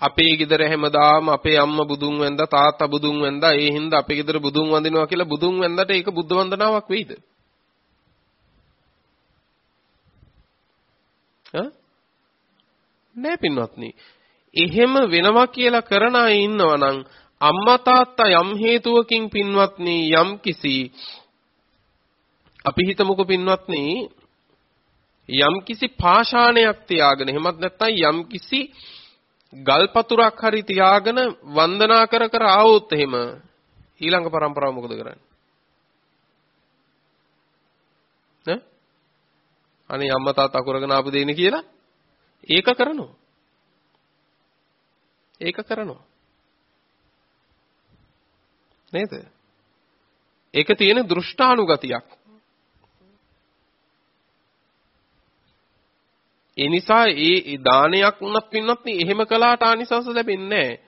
අපේ ගෙදර හැමදාම අපේ අම්මා බුදුන් වැන්දා තාත්තා බුදුන් වැන්දා ඒ හින්දා අපේ ගෙදර බුදුන් වඳිනවා කියලා බුදුන් වැන්දට ඒක බුද්ධ වන්දනාවක් වෙයිද? ඈ නෑ පින්වත්නි. එහෙම වෙනවා කියලා කරන අය ඉන්නවා නම් අම්මා තාත්තා යම් හේතුවකින් පින්වත්නි යම් කිසි අපි හිතමුකෝ පින්වත්නි යම් කිසි පාෂාණයක් තියාගෙන එහෙමත් නැත්නම් යම් කිසි ගල්පතුරක් හරි තියාගෙන වන්දනා කර කර ආවොත් එහෙම ඊළඟ પરම්පරාව මොකද කරන්නේ? ඈ? අනේ අම්මා තාත්තා කරගෙන ආපු දෙන්නේ කියලා ඒක කරනවා. ඒක කරනවා. නේද? ඒක තියෙන දෘෂ්ටානුගතියක්. ඒ නිසා ඒ දානයක් වුණත් පින්නත් එහෙම කළාට ආනිසංස ලැබෙන්නේ නැහැ.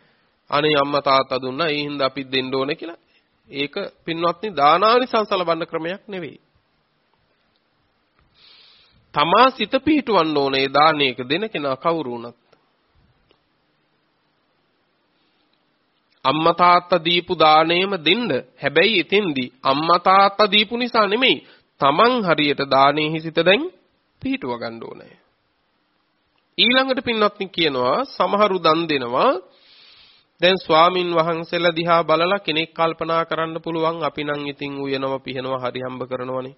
අනේ අම්මා තාත්තා දුන්නා ඒ හින්දා අපිත් දෙන්න ඕනේ කියලා. ඒක පින්වත්නි දානානිසංස ලබන්න ක්‍රමයක් නෙවෙයි. තමා සිත පිහිටවන්න ඕනේ දානයක දෙන කෙනා කවුරු වුණත්. අම්මා තාත්තා දීපු දාණයම දෙන්න. හැබැයි එතෙන්දී අම්මා තාත්තා දීපු නිසා නෙමෙයි. තමන් හරියට දානෙහි සිත දැන් පිහිටුව ගන්න ඕනේ. ඊළඟට පින්වත්නි කියනවා සමහරු දන් දෙනවා දැන් ස්වාමින් වහන්සේලා දිහා බලලා කෙනෙක් කල්පනා කරන්න පුළුවන් අපි නම් ඉතින් උයනවා පිහනවා හරි හම්බ කරනවනේ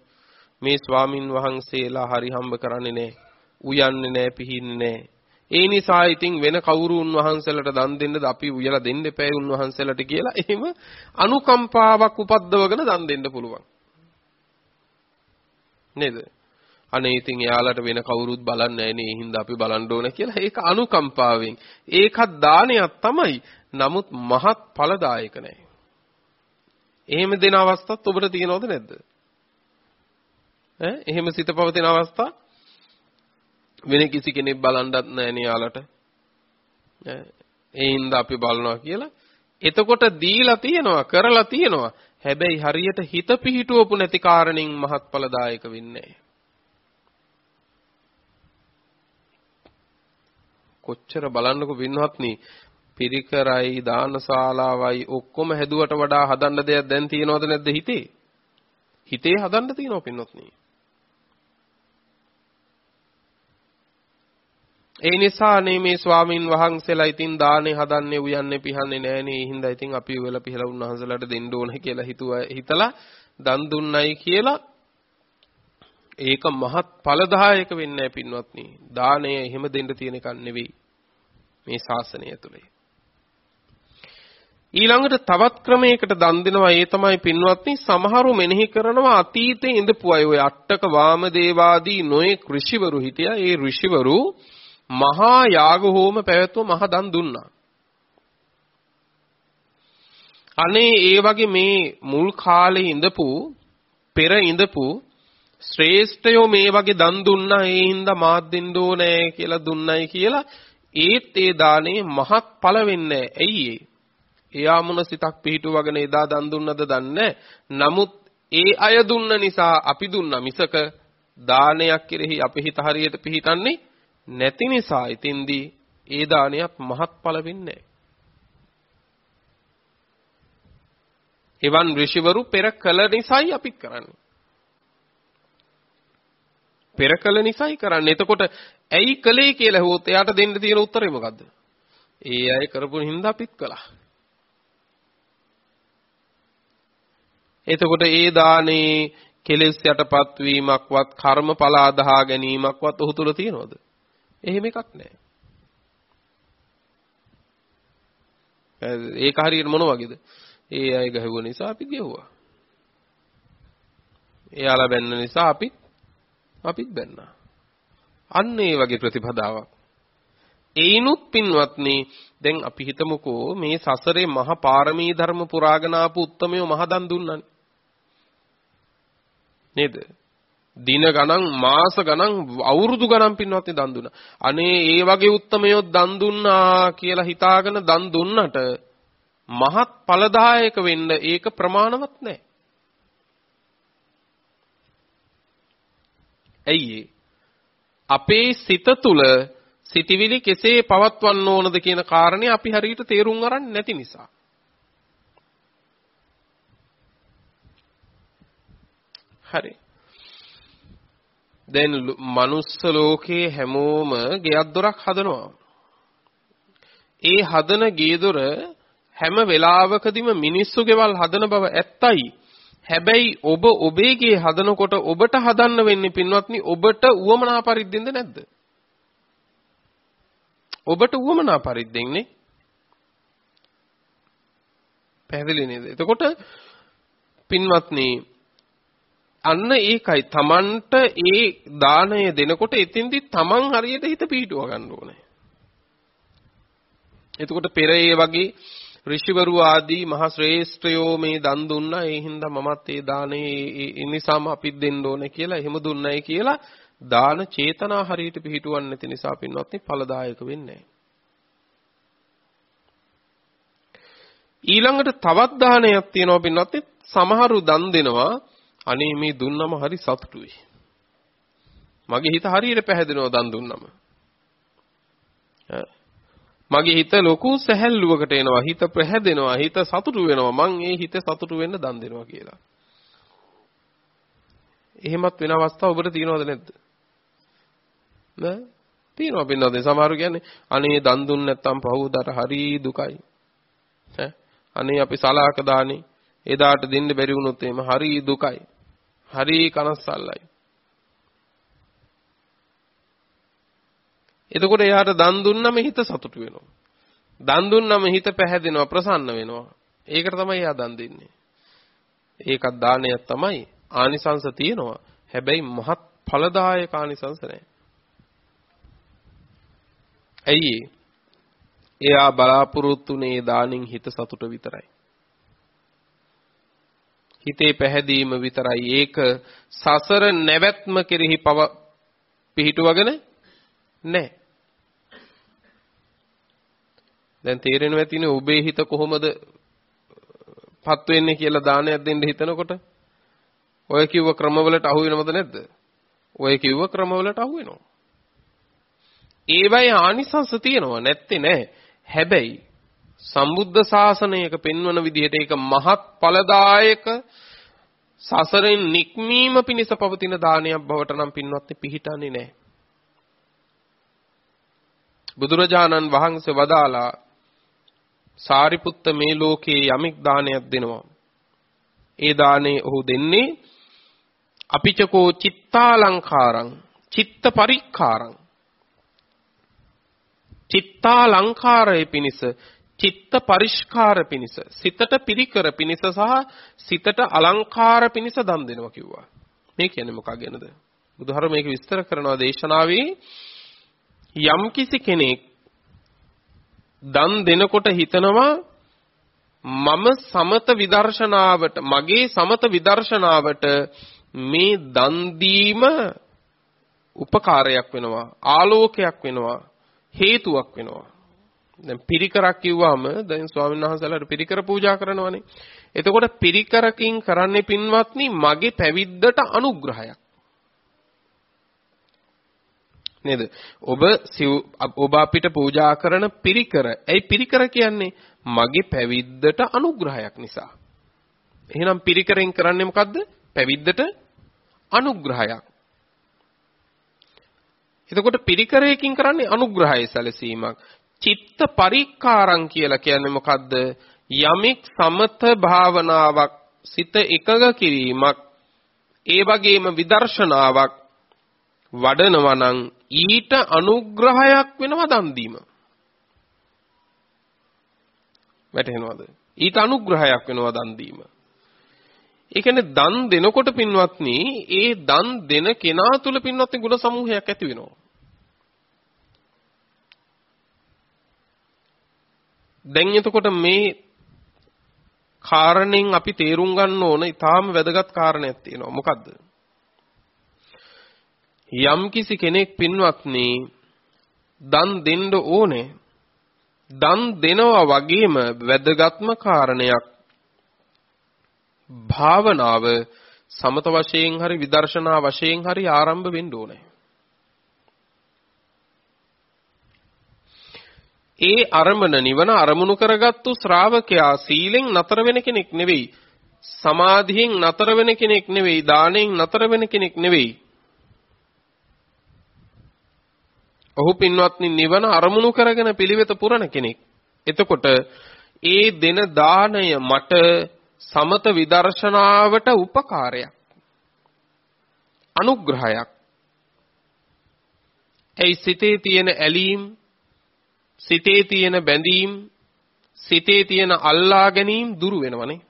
මේ ස්වාමින් වහන්සේලා හරි හම්බ කරන්නේ නැහැ උයන්නේ නැහැ පිහින්නේ නැහැ ඒ නිසා ඉතින් වෙන කවුරු උන්වහන්සේලාට දන් දෙන්නද අපි උයලා දෙන්න එපා උන්වහන්සේලාට කියලා එහෙම අනුකම්පාවක් උපද්දවගෙන දන් දෙන්න පුළුවන් නේද අනේ ඉතින් එයාලට වෙන කවුරුත් බලන්නේ නැහැ නේ. ඒ හින්දා අපි බලන්න ඕන කියලා ඒක අනුකම්පාවෙන්. ඒකත් දානයක් තමයි. නමුත් මහත් ඵලදායක නැහැ. එහෙම දෙන අවස්ථාත් ඔබට තියෙනවද නැද්ද? ඈ එහෙම සිත පවතින අවස්ථා වෙන කිසි කෙනෙක් බලන්නත් නැහැ නේ යාලට. ඒ හින්දා අපි බලනවා කියලා. එතකොට දීලා තියනවා කරලා තියනවා. හැබැයි හරියට හිත පිහිටුවපු නැති කාරණින් මහත්ඵලදායක වෙන්නේ නැහැ. කොච්චර බලන්නකො පින්වත්නි පිරිකරයි දානශාලාවයි ඔක්කොම හැදුවට වඩා හදන්න දෙයක් දැන් තියෙනවද නැද්ද හිතේ හිතේ හදන්න තියෙනව පින්වත්නි ඒ නිසා නේ මේ ස්වාමින් වහන්සේලා ඉතින් දානේ හදන්නේ උයන්නේ පිහන්නේ නෑනේ ඒ හින්දා ඉතින් අපි වෙලා පිහලා උන්වහන්සේලාට දෙන්න ඕනේ කියලා හිතුවා හිතලා දන් දුන්නයි කියලා ඒක මහත් ඵලදායක වෙන්නේ නැහැ පින්වත්නි. දාණය එහෙම දෙන්න තියෙන එකක් නෙවෙයි. මේ ශාසනය ඇතුලේ. ඊළඟට තවත් ක්‍රමයකට දන් දෙනවා ඒ තමයි පින්වත්නි සමහරු මෙනෙහි කරනවා අතීතේ ඉඳපු අය ඔය අට්ටක වාමදේවාදී නොයේ ඍෂිවරු හිටියා ඒ ඍෂිවරු මහා යාග හෝම පැවැත්වුව මහ දන් දුන්නා. අනේ ඒ වගේ මේ මුල් කාලේ ඉඳපු පෙර ඉඳපු ශ්‍රේෂ්ඨයෝ මේ වගේ දන් දුන්නා ඒ හින්දා මාත් දෙන්න ඕනේ කියලා දුන්නයි කියලා ඒත් ඒ දානේ මහත් ඵල වෙන්නේ ඇයි එයා මොන සිතක් පිහිටුවගෙන එදා දන් දුන්නද දන්නේ නමුත් ඒ අය දුන්න නිසා අපි දුන්නා මිසක දානයක් කෙරෙහි අපේ හිත හරියට පිහිටන්නේ නැති නිසා ඉතින්දී ඒ දානයක් මහත් ඵල වෙන්නේ එවන් ඍෂිවරු පෙර කළ නිසායි අපි කරන්නේ පෙර කළ නිසායි කරන්නේ. එතකොට ඇයි කළේ කියලා හුවොත් එයාට දෙන්න තියෙන උත්තරේ මොකද්ද? ඒ අය කරපු හින්දා අපිත් කළා. එතකොට ඒ දානේ කෙලෙස් යටපත් වීමක්වත් කර්මඵල අදහා ගැනීමක්වත් ඔහු තුල තියනවද? එහෙම එකක් නැහැ. ඒක හරියට මොන වගේද? ඒ අය ගහුව නිසා අපි ගෙවුවා. එයාලා බැන්න නිසා අපිත් අපිත් බැන්නා. අන්න ඒ වගේ ප්‍රතිපදාවක්. ඒනුත් පින්වත්නි දැන් අපි හිතමුකෝ මේ සසරේ මහ පාරමී ධර්ම පුරාගෙන ආපු උත්තමයෝ මහ දන් දුන්නනේ. නේද? දින ගණන් මාස ගණන් අවුරුදු ගණන් පින්වත්නි දන් දුන්නා. අනේ ඒ වගේ උත්තමයෝ දන් දුන්නා කියලා හිතාගෙන දන් දුන්නට මහත් ඵලදායක වෙන්න ඒක ප්‍රමාණවත් නැහැ. ඇයි අපේ සිත තුල සිටිවිලි කෙසේ පවත්වන්න ඕනද කියන කාරණේ අපි හරියට තේරුම් අරන් නැති නිසා. හරි. දැන් මනුස්ස ලෝකේ හැමෝම ගෙයක් දොරක් හදනවා. ඒ හදන ගේ දොර හැම වෙලාවකදීම මිනිස්සු ගෙවල් හදන බව ඇත්තයි. හැබැයි ඔබ ඔබේගේ හදනකොට ඔබට හදන්න වෙන්නේ පින්වත්නි ඔබට උවමනා පරිද්දෙන්ද නැද්ද? ඔබට උවමනා පරිද්දෙන්නේ පැහැදිලි නේද? එතකොට පින්වත්නි අන්න ඒකයි Tamanට ඒ දාණය දෙනකොට එතින්දි Taman හරියට හිත පිහිටුව ගන්න ඕනේ. එතකොට පෙර ඒ වගේ ඍෂිවරු ආදී මහ ශ්‍රේෂ්ඨයෝ මේ දන් දුන්නා ඒ හින්දා මමත් ඒ දානේ ඒ නිසාම අපිත් දෙන්න ඕනේ කියලා එහෙම දුන්නයි කියලා දාන චේතනා හරියට පිහිටුවන්නේ නැති නිසා පින්වත්නි ඵලදායක වෙන්නේ ඊළඟට තවත් දානයක් තියෙනවා පින්වත්නි සමහරු දන් දෙනවා අනේ මේ දුන්නම හරි සතුටුයි. මගේ හිත හරියට පැහැදෙනවා දන් දුන්නම. මගේ හිත ලොකු සැහැල්ලුවකට එනවා හිත පැහැදෙනවා හිත සතුටු වෙනවා. මං ඒ හිත සතුටු වෙන්න දන් දෙනවා කියලා. එහෙමත් වෙන අවස්ථා ඔබට තියෙනවද නැද්ද? නෑ. තියෙනවා පින්නවද සමහරු කියන්නේ අනේ දන් දුන්න නැත්තම් පහුවදාට හරි දුකයි. ඈ. අනේ අපි සලාක දානේ එදාට දෙන්න බැරි වුණොත් එහෙම හරි දුකයි. හරි කනස්සල්ලයි එතකොට එයාට දන් දුන්නම හිත සතුටු වෙනවා. දන් දුන්නම හිත පැහැදෙනවා ප්‍රසන්න වෙනවා. ඒකට තමයි එයා දන් දෙන්නේ. ඒකත් දානයක් තමයි. ආනිසංස තියෙනවා. හැබැයි මහත් ඵලදායක ආනිසංස නැහැ. ඇයි එයා බලාපොරොත්තුනේ දානින් හිත සතුට විතරයි. හිතේ පැහැදීම විතරයි. ඒක සසර නැවැත්ම කෙරෙහි පව පිහිටුවගෙන නැහැ. දැන් තේරෙනවා ඇතිනේ ඔබේ හිත කොහොමද පත් වෙන්නේ කියලා දානයක් දෙන්න හිතනකොට ඔය කිව්ව ක්‍රමවලට අහු වෙනවද නැද්ද? ඔය කිව්ව ක්‍රමවලට අහු වෙනවා. ඒවයි ආනිසංස තියෙනවා නැත්තේ නෑ. හැබැයි සම්බුද්ධ ශාසනයක පෙන්වන විදිහට ඒක මහත් ඵලදායක සසරෙන් නික්මීම පිණිස පවතින දානයක් බවට නම් පින්වත්නි පිහිටන්නේ නැහැ. බුදුරජාණන් වහන්සේ වදාලා සාරිපුත්ත මේ ලෝකේ යමෙක් දානයක් දෙනවා. ඒ දානේ ඔහු දෙන්නේ අපිචකෝ චිත්තාලංකාරං චිත්ත පරික්කාරං චිත්තාලංකාරය පිනිස චිත්ත පරිස්කාර පිනිස සිතට පිරිකර පිනිස සහ සිතට අලංකාර පිනිස දන් දෙනවා කිව්වා. මේ කියන්නේ මොකක්ගෙනද? බුදුහාර මේක විස්තර කරනවා දේශනාවේ යම්කිසි කෙනෙක් දන් දෙනකොට හිතනවා මම සමත විදර්ශනාවට මගේ සමත විදර්ශනාවට මේ දන් දීම උපකාරයක් වෙනවා ආලෝකයක් වෙනවා හේතුවක් වෙනවා දැන් පිරිකරක් කිව්වම දැන් ස්වාමීන් වහන්සේලාට පිරිකර පූජා කරනවනේ එතකොට පිරිකරකින් කරන්නේ පින්වත්නි මගේ පැවිද්දට අනුග්‍රහයක් නේද? ඔබ ඔබ අපිට පූජා කරන පිරිකර. ඇයි පිරිකර කියන්නේ? මගේ පැවිද්දට අනුග්‍රහයක් නිසා. එහෙනම් පිරිකරෙන් කරන්නේ මොකද්ද? පැවිද්දට අනුග්‍රහයක්. එතකොට පිරිකරයකින් කරන්නේ අනුග්‍රහය සැලසීමක්. චිත්ත පරික්කාරං කියලා කියන්නේ මොකද්ද? යමෙක් සමත භාවනාවක් සිත එකඟ කිරීමක් ඒ වගේම විදර්ශනාවක් වඩනවා නම් ඊට අනුග්‍රහයක් වෙනවා දන් දීම. වැටහෙනවද? ඊට අනුග්‍රහයක් වෙනවා දන් දීම. ඒ කියන්නේ දන් දෙනකොට පින්වත්නි, ඒ දන් දෙන කෙනා තුල පින්වත්නි ගුණ සමූහයක් ඇති වෙනවා. දැන් එතකොට මේ කාරණෙන් අපි තේරුම් ගන්න ඕන ඊටාම වැදගත් කාරණයක් තියෙනවා. මොකද්ද? යම්කිසි කෙනෙක් පින්වත්නි දන් දෙන්න ඕනේ දන් දෙනවා වගේම වැදගත්ම කාරණයක් භාවනාව සමත වශයෙන් හරි විදර්ශනා වශයෙන් හරි ආරම්භ වෙන්න ඕනේ. ඒ අරමුණ නිවන අරමුණු කරගත්තු ශ්‍රාවකයා සීලෙන් නතර වෙන කෙනෙක් නෙවෙයි. සමාධියෙන් නතර වෙන කෙනෙක් නෙවෙයි. දානෙන් නතර වෙන කෙනෙක් නෙවෙයි. ඔහු පින්වත්නි නිවන අරමුණු කරගෙන පිළිවෙත පුරන කෙනෙක්. එතකොට ඒ දෙන දාණය මට සමත විදර්ශනාවට උපකාරයක්. අනුග්‍රහයක්. ඒ සිතේ තියෙන ඇලීම්, සිතේ තියෙන බැඳීම්, සිතේ තියෙන අල්ලා ගැනීම දුරු වෙනවනේ.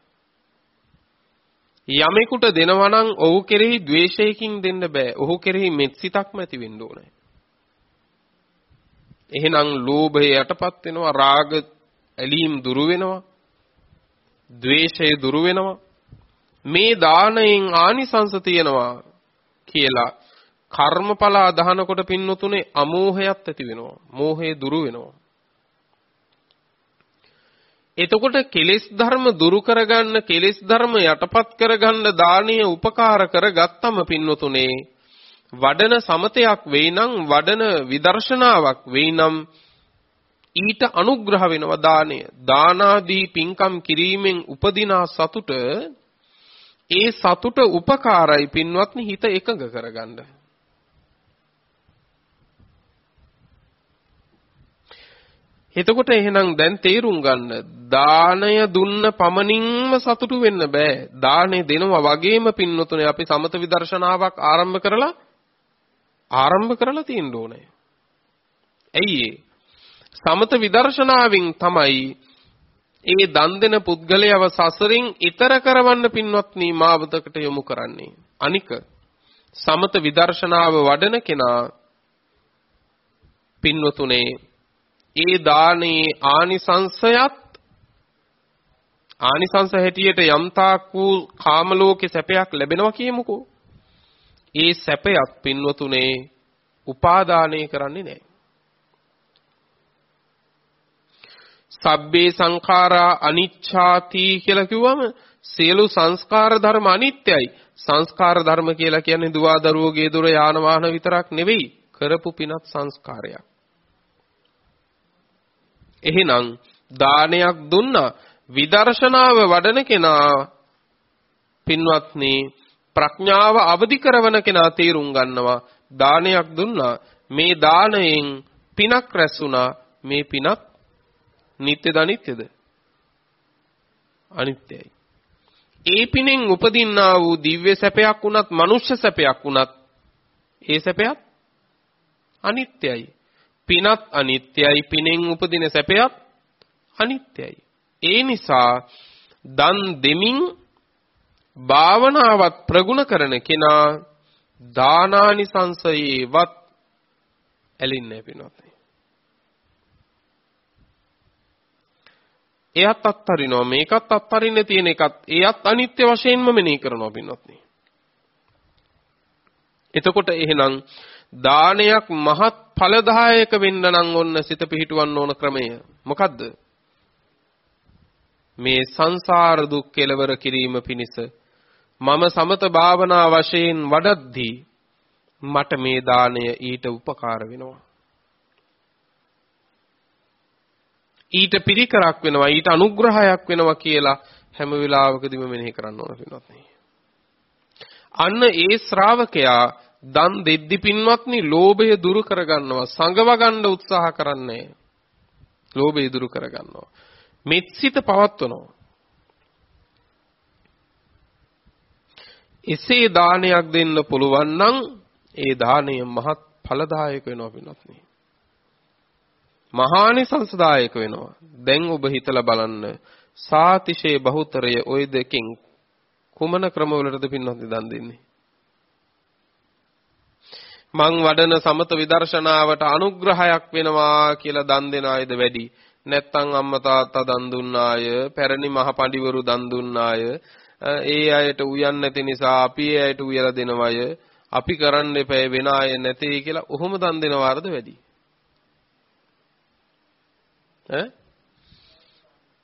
යමෙකුට දෙනවා නම් ඔහු කෙරෙහි ද්වේෂයකින් දෙන්න බෑ. ඔහු කෙරෙහි මෙත් සිතක්ම ඇති වෙන්න ඕනේ. එහෙනම් ලෝභය යටපත් වෙනවා රාග ඇලීම් දුරු වෙනවා ද්වේෂය දුරු වෙනවා මේ දානයෙන් ආනිසංස තියෙනවා කියලා කර්මඵල අදහනකොට පින්නතුනේ අමෝහයත් ඇති වෙනවා. මෝහය දුරු වෙනවා. එතකොට කෙලෙස් ධර්ම දුරු කරගන්න කෙලෙස් ධර්ම යටපත් කරගන්න දානීය උපකාර කරගත්තම පින්නතුනේ වඩන සමතයක් වෙයි නම් වඩන විදර්ශනාවක් වෙයි නම් ඊට අනුග්‍රහ වෙනවා දාණය. දානාදී පින්කම් කිරීමෙන් උපදිනා සතුට ඒ සතුට උපකාරයි පින්වත්නි හිත එකඟ කරගන්න. එතකොට එහෙනම් දැන් තේරුම් ගන්න දාණය දුන්න පමණින්ම සතුටු වෙන්න බෑ. දාණය දෙනවා වගේම පින්නතුනේ අපි සමත විදර්ශනාවක් ආරම්භ කරලා ආරම්භ කරලා තියෙන්න ඕනේ. ඇයි සමත විදර්ශනාවෙන් තමයි ඒ දන් දෙන පුද්ගලයව සසරින් ඈතර කරවන්න පින්වත්නි මාවතකට යොමු කරන්නේ. අනික සමත විදර්ශනාව වඩන කෙනා පින්වතුනේ ඒ දානේ ආනිසංශයත් ආනිසංශ හැටියට යම්තාක් වූ කාම ලෝකේ සැපයක් ලැබෙනවා කියමුකෝ. ඒ සැපයක් පින්වතුනේ උපාදානය කරන්නේ නැහැ. සබ්බේ සංඛාරා අනිච්ඡාති කියලා කිව්වම සියලු සංස්කාර ධර්ම අනිත්‍යයි. සංස්කාර ධර්ම කියලා කියන්නේ දුවා දරුවෝ ගේ දොර යාන වාහන විතරක් නෙවෙයි. කරපු පිනත් සංස්කාරයක්. එහෙනම් දානයක් දුන්නා විදර්ශනාව වඩන කෙනා පින්වත්නි ප්‍රඥාව අවදි කරවන කෙනා තේරුම් ගන්නවා. දානයක් දුන්නා මේ දාණයෙන් පිනක් රැස්ුණා මේ පිනත් නිට්ටයද අනිත්‍යද? අනිත්‍යයි. ඒ පිනෙන් උපදින්නා වූ දිව්‍ය සැපයක් වුණත් මනුෂ්‍ය සැපයක් වුණත් ඒ සැපයත් අනිත්‍යයි. පිනත් අනිත්‍යයි පිනෙන් උපදින සැපයත් අනිත්‍යයි ඒ නිසා දන් දෙමින් භාවනාවත් ප්‍රගුණ කරන කෙනා දානානිසංසයේවත් ඇලින්නේ පිනොත් එයත් අත්හරිනවා මේකත් අත්හරින්න තියෙන එකත් එයත් අනිත්‍ය වශයෙන්ම මෙනෙහි කරනවා පින්වත්නි. එතකොට එහෙනම් දානයක් මහත් ඵලදායක වෙන්න නම් ඔන්න සිත පිහිටවන්න ඕන ක්‍රමය මොකද්ද? මේ සංසාර දුක් කෙලවර කිරීම පිණිස මම සමත භාවනා වශයෙන් වඩද්දී මට මේ දාණය ඊට උපකාර වෙනවා. ඊට පිරිකරක් වෙනවා ඊට අනුග්‍රහයක් වෙනවා කියලා හැම වෙලාවකදීම මෙනෙහි කරන්න ඕන පින්වත්නි. අන්න ඒ ශ්‍රාවකයා දන් දෙද්දි පින්වත්නි ලෝභය දුරු කරගන්නවා සංගව ගන්න උත්සාහ කරන්නේ. ලෝභය දුරු කරගන්නවා. මෙත්සිත පවත්වනවා. එසේ දානයක් දෙන්න පුළුවන් නම් ඒ දාණය මහත් ඵලදායක වෙනවා පින්වත්නි. මහානිසංසදායක වෙනවා. දැන් ඔබ හිතලා බලන්න සාතිශේ බහුතරය ওই දෙකෙන් කුමන ක්‍රමවලටද පින්වත්නි දන් දෙන්නේ? මං වඩන සමත විදර්ශනාවට අනුග්‍රහයක් වෙනවා කියලා දන් දෙන අයද වැඩි. නැත්තම් අම්මා තාත්තා දන් දුන්නාය, පැරණි මහ පඬිවරු දන් දුන්නාය. ඒ අයට උයන් නැති නිසා අපි ඒ අයට උයලා දෙනවය. අපි කරන්න එපා වෙන අය නැtei කියලා ඔහොම දන් දෙනවාරද වැඩි.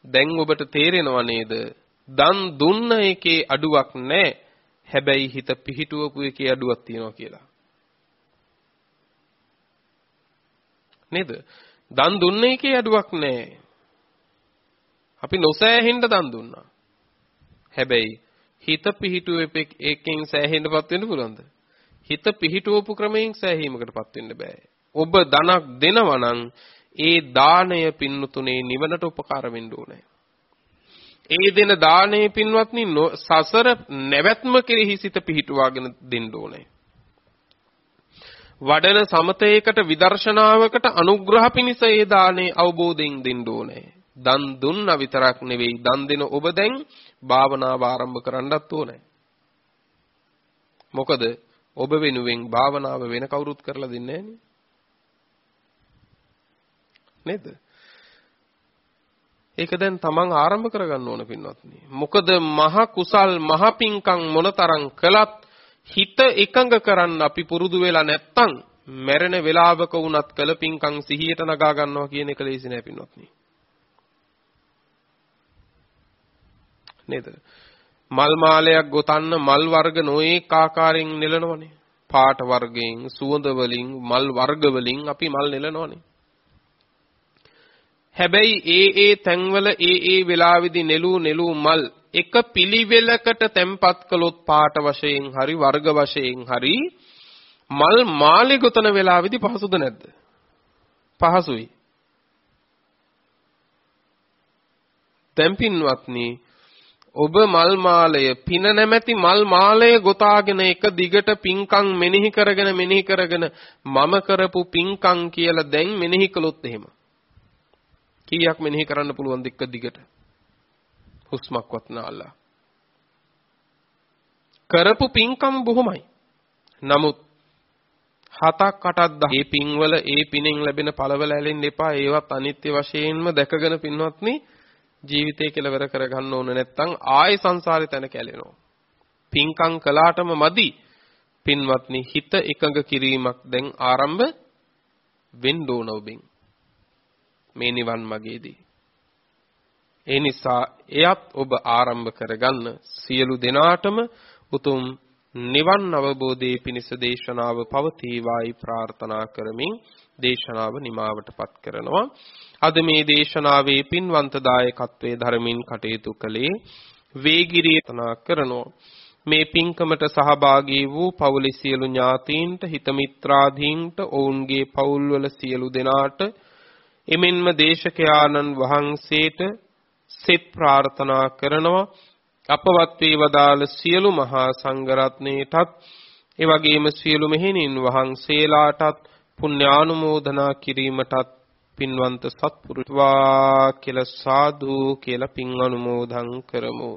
දැන් ඔබට තේරෙනව නේද? දන් දුන්න එකේ අඩුවක් නැහැ. හැබැයි හිත පිහිටුවපු එකේ අඩුවක් තියෙනවා කියලා. නේද? දන් දුන්න එකේ අඩුවක් නැහැ. අපි නොසෑහෙන්න දන් දුන්නා. හැබැයි හිත පිහිටුවෙ එකෙන් සෑහෙන්නපත් වෙන්න පුළුවන්ද? හිත පිහිටුවපු ක්‍රමයෙන් සෑහීමකටපත් වෙන්න බෑ. ඔබ ධනක් දෙනවා නම් ඒ දාණය පින්නතුනේ නිවනට උපකාර වෙන්න ඕනේ. ඒ දෙන දාණය පින්වත්නි සසර නැවැත්ම කෙරෙහි සිත පිහිටුවාගෙන දෙන්න ඕනේ. වඩන සමතේකට විදර්ශනාවකට අනුග්‍රහ පිණිස ඒ දාණය අවබෝධයෙන් දෙන්න ඕනේ. දන් දුන්න විතරක් නෙවෙයි දන් දෙන ඔබ දැන් භාවනාව ආරම්භ කරන්නත් ඕනේ. මොකද ඔබ වෙනුවෙන් භාවනාව වෙන කවුරුත් කරලා දෙන්නේ නැහැ නේද? ඒක දැන් තමන් ආරම්භ කරගන්න ඕන පින්වත්නි. මොකද මහ කුසල් මහ පිංකම් මොනතරම් කළත් හිත එකඟ කරන්න අපි පුරුදු වෙලා නැත්තම් මැරෙන වෙලාවක වුණත් කළ පිංකම් සිහියට නගා ගන්නවා කියන එක ලේසි නෑ පින්වත්නි. නේද? මල් මාලයක් ගොතන්න මල් වර්ග නොඒක ආකාරයෙන් නෙලනවනේ. පාට වර්ගයෙන්, සුවඳ වලින්, මල් වර්ග වලින් අපි මල් නෙලනවනේ. හැබැයි ඒ ඒ තැන්වල ඒ ඒ වෙලාවෙදි නෙලූ නෙලූ මල් එක පිළිවෙලකට තැම්පත් කළොත් පාට වශයෙන් හරි වර්ග වශයෙන් හරි මල් මාලේ ගොතන වෙලාවෙදි පහසුද නැද්ද? පහසුයි. දැන් පින්වත්නි ඔබ මල් මාලය පින නැමැති මල් මාලය ගොතාගෙන එක දිගට පිංකම් මෙනෙහි කරගෙන මෙනෙහි කරගෙන මම කරපු පිංකම් කියලා දැන් මෙනෙහි කළොත් එහෙම කීයක් මෙනෙහි කරන්න පුළුවන්ද එක දිගට හුස්මක්වත් නාලා කරපු පිංකම් බොහොමයි නමුත් හතක් අටක් දහ මේ පින්වල ඒ පිනෙන් ලැබෙන පළවල ඇලෙන්න එපා ඒවත් අනිත්‍ය වශයෙන්ම දැකගෙන පින්වත්නි ජීවිතේ කෙලවර කරගන්න ඕන නැත්නම් ආයෙ සංසාරේ තැන කැලෙනවා. පින්කම් කළාටම මදි. පින්වත්නි හිත එකඟ කිරීමක් දැන් ආරම්භ වෙන්න ඕන ඔබෙන්. මේ නිවන් මාගේදී. ඒ නිසා එයත් ඔබ ආරම්භ කරගන්න සියලු දෙනාටම උතුම් නිවන් අවබෝධයේ පිණිස දේශනාව පවතිවායි ප්‍රාර්ථනා කරමින් දේශනාව නිමාවටපත් කරනවා අද මේ දේශනාවේ පින්වන්ත දායකත්වයේ ධර්මින් කටයුතු කළේ වේගිරිය තනා කරනවා. මේ පින්කමට සහභාගී වූ පවුලේ සියලු ඥාතීන්ට හිත මිත්‍රාදීන්ට ඔවුන්ගේ පවුල්වල සියලු දෙනාට එමෙන්ම දේශකයාණන් වහන්සේට සෙත් ප්‍රාර්ථනා කරනවා අපවත් වේ වදාළ සියලු මහා සංඝරත්නයටත් ඒ වගේම සියලු මෙහෙණින් වහන්සේලාටත් පුණ්‍යානුමෝදනා කිරීමටත් පින්වන්ත සත්පුරුෂවා කියලා සාදු කියලා පින් අනුමෝදන් කරමු.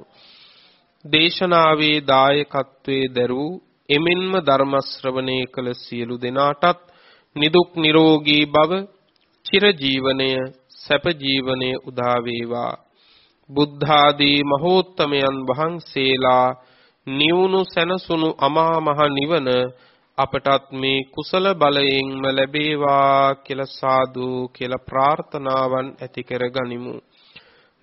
දේශනාවේ දායකත්වයේ දරූ එමෙන්ම ධර්ම ශ්‍රවණය කළ සියලු දෙනාටත් නිදුක් නිරෝගී භව චිර ජීවනය සැප ජීවනය උදා වේවා. බුද්ධාදී මහෝත්තමයන් වහන්සේලා නිවුණු සැනසුණු අමා මහ නිවන අපටත් මේ කුසල බලයෙන්ම ලැබේවා කියලා සාදු කියලා ප්‍රාර්ථනාවන් ඇති කරගනිමු.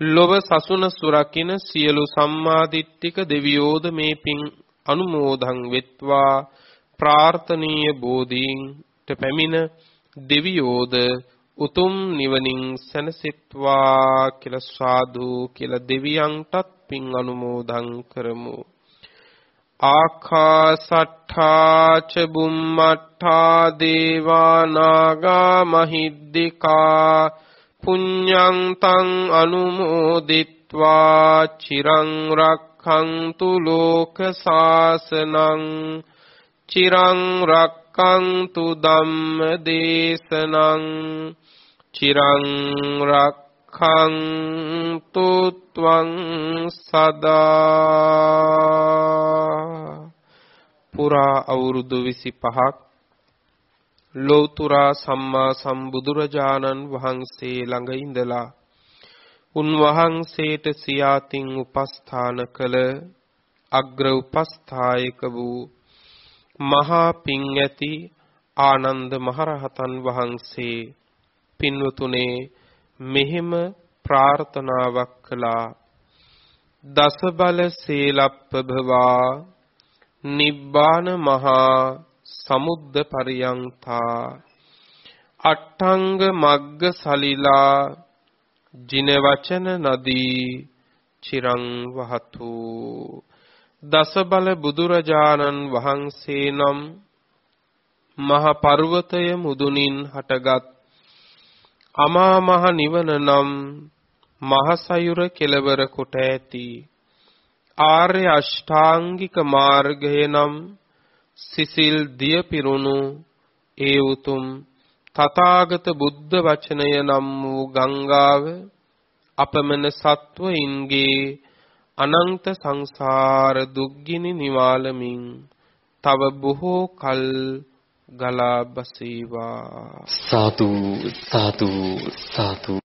ලොව සසුන සුරකින්න සියලු සම්මාදිට්ඨික දෙවියෝද මේ පින් අනුමෝදන් වෙත්වා ප්‍රාර්ථනීය බෝධීන්ට පැමිණ දෙවියෝද උතුම් නිවනින් සැනසෙත්වා කියලා සාදු කියලා දෙවියන්ටත් පින් අනුමෝදන් කරමු. ආකාසට්ඨා ච බුම්මට්ඨා දේවා නාග මහිද්దికා පුඤ්ඤං තං අනුමෝදිත්වා චිරං රක්ඛන්තු ලෝක සාසනං චිරං රක්ඛන්තු ධම්ම දේශනං චිරං රක් රක්ඛන්තු ත්වං සදා පුරා අවුරුදු 25ක් ලෝතුරා සම්මා සම්බුදුරජාණන් වහන්සේ ළඟ ඉඳලා උන්වහන්සේට සියාතින් උපස්ථාන කළ අග්‍ර උපස්ථායක වූ මහා පිං ඇති ආනන්ද මහරහතන් වහන්සේ පින්වතුනේ මෙහෙම ප්‍රාර්ථනාවක් කළා. දස බල සීලප්පභවා නිබ්බාන මහා සමුද්ද පරියන්තා. අට්ඨංග මග්ග සලිලා ජින වචන නදී චිරං වහතු. දස බල බුදුරජාණන් වහන්සේ නම් මහ පර්වතය මුදුනින් හටගත් අමා මහ නිවන නම් මහසයුර කෙලවර කොට ඇති. ආර්ය අෂ්ටාංගික මාර්ගය නම් සිසිල් දිය පිරුණු ඒ උතුම් තථාගත බුද්ධ වචනය නම් වූ ගංගාව අපමණ සත්වයින්ගේ අනන්ත සංසාර දුක්ගිනි නිවාලමින් තව බොහෝ කල් ගලා බසීවා සාදු සාදු සාදු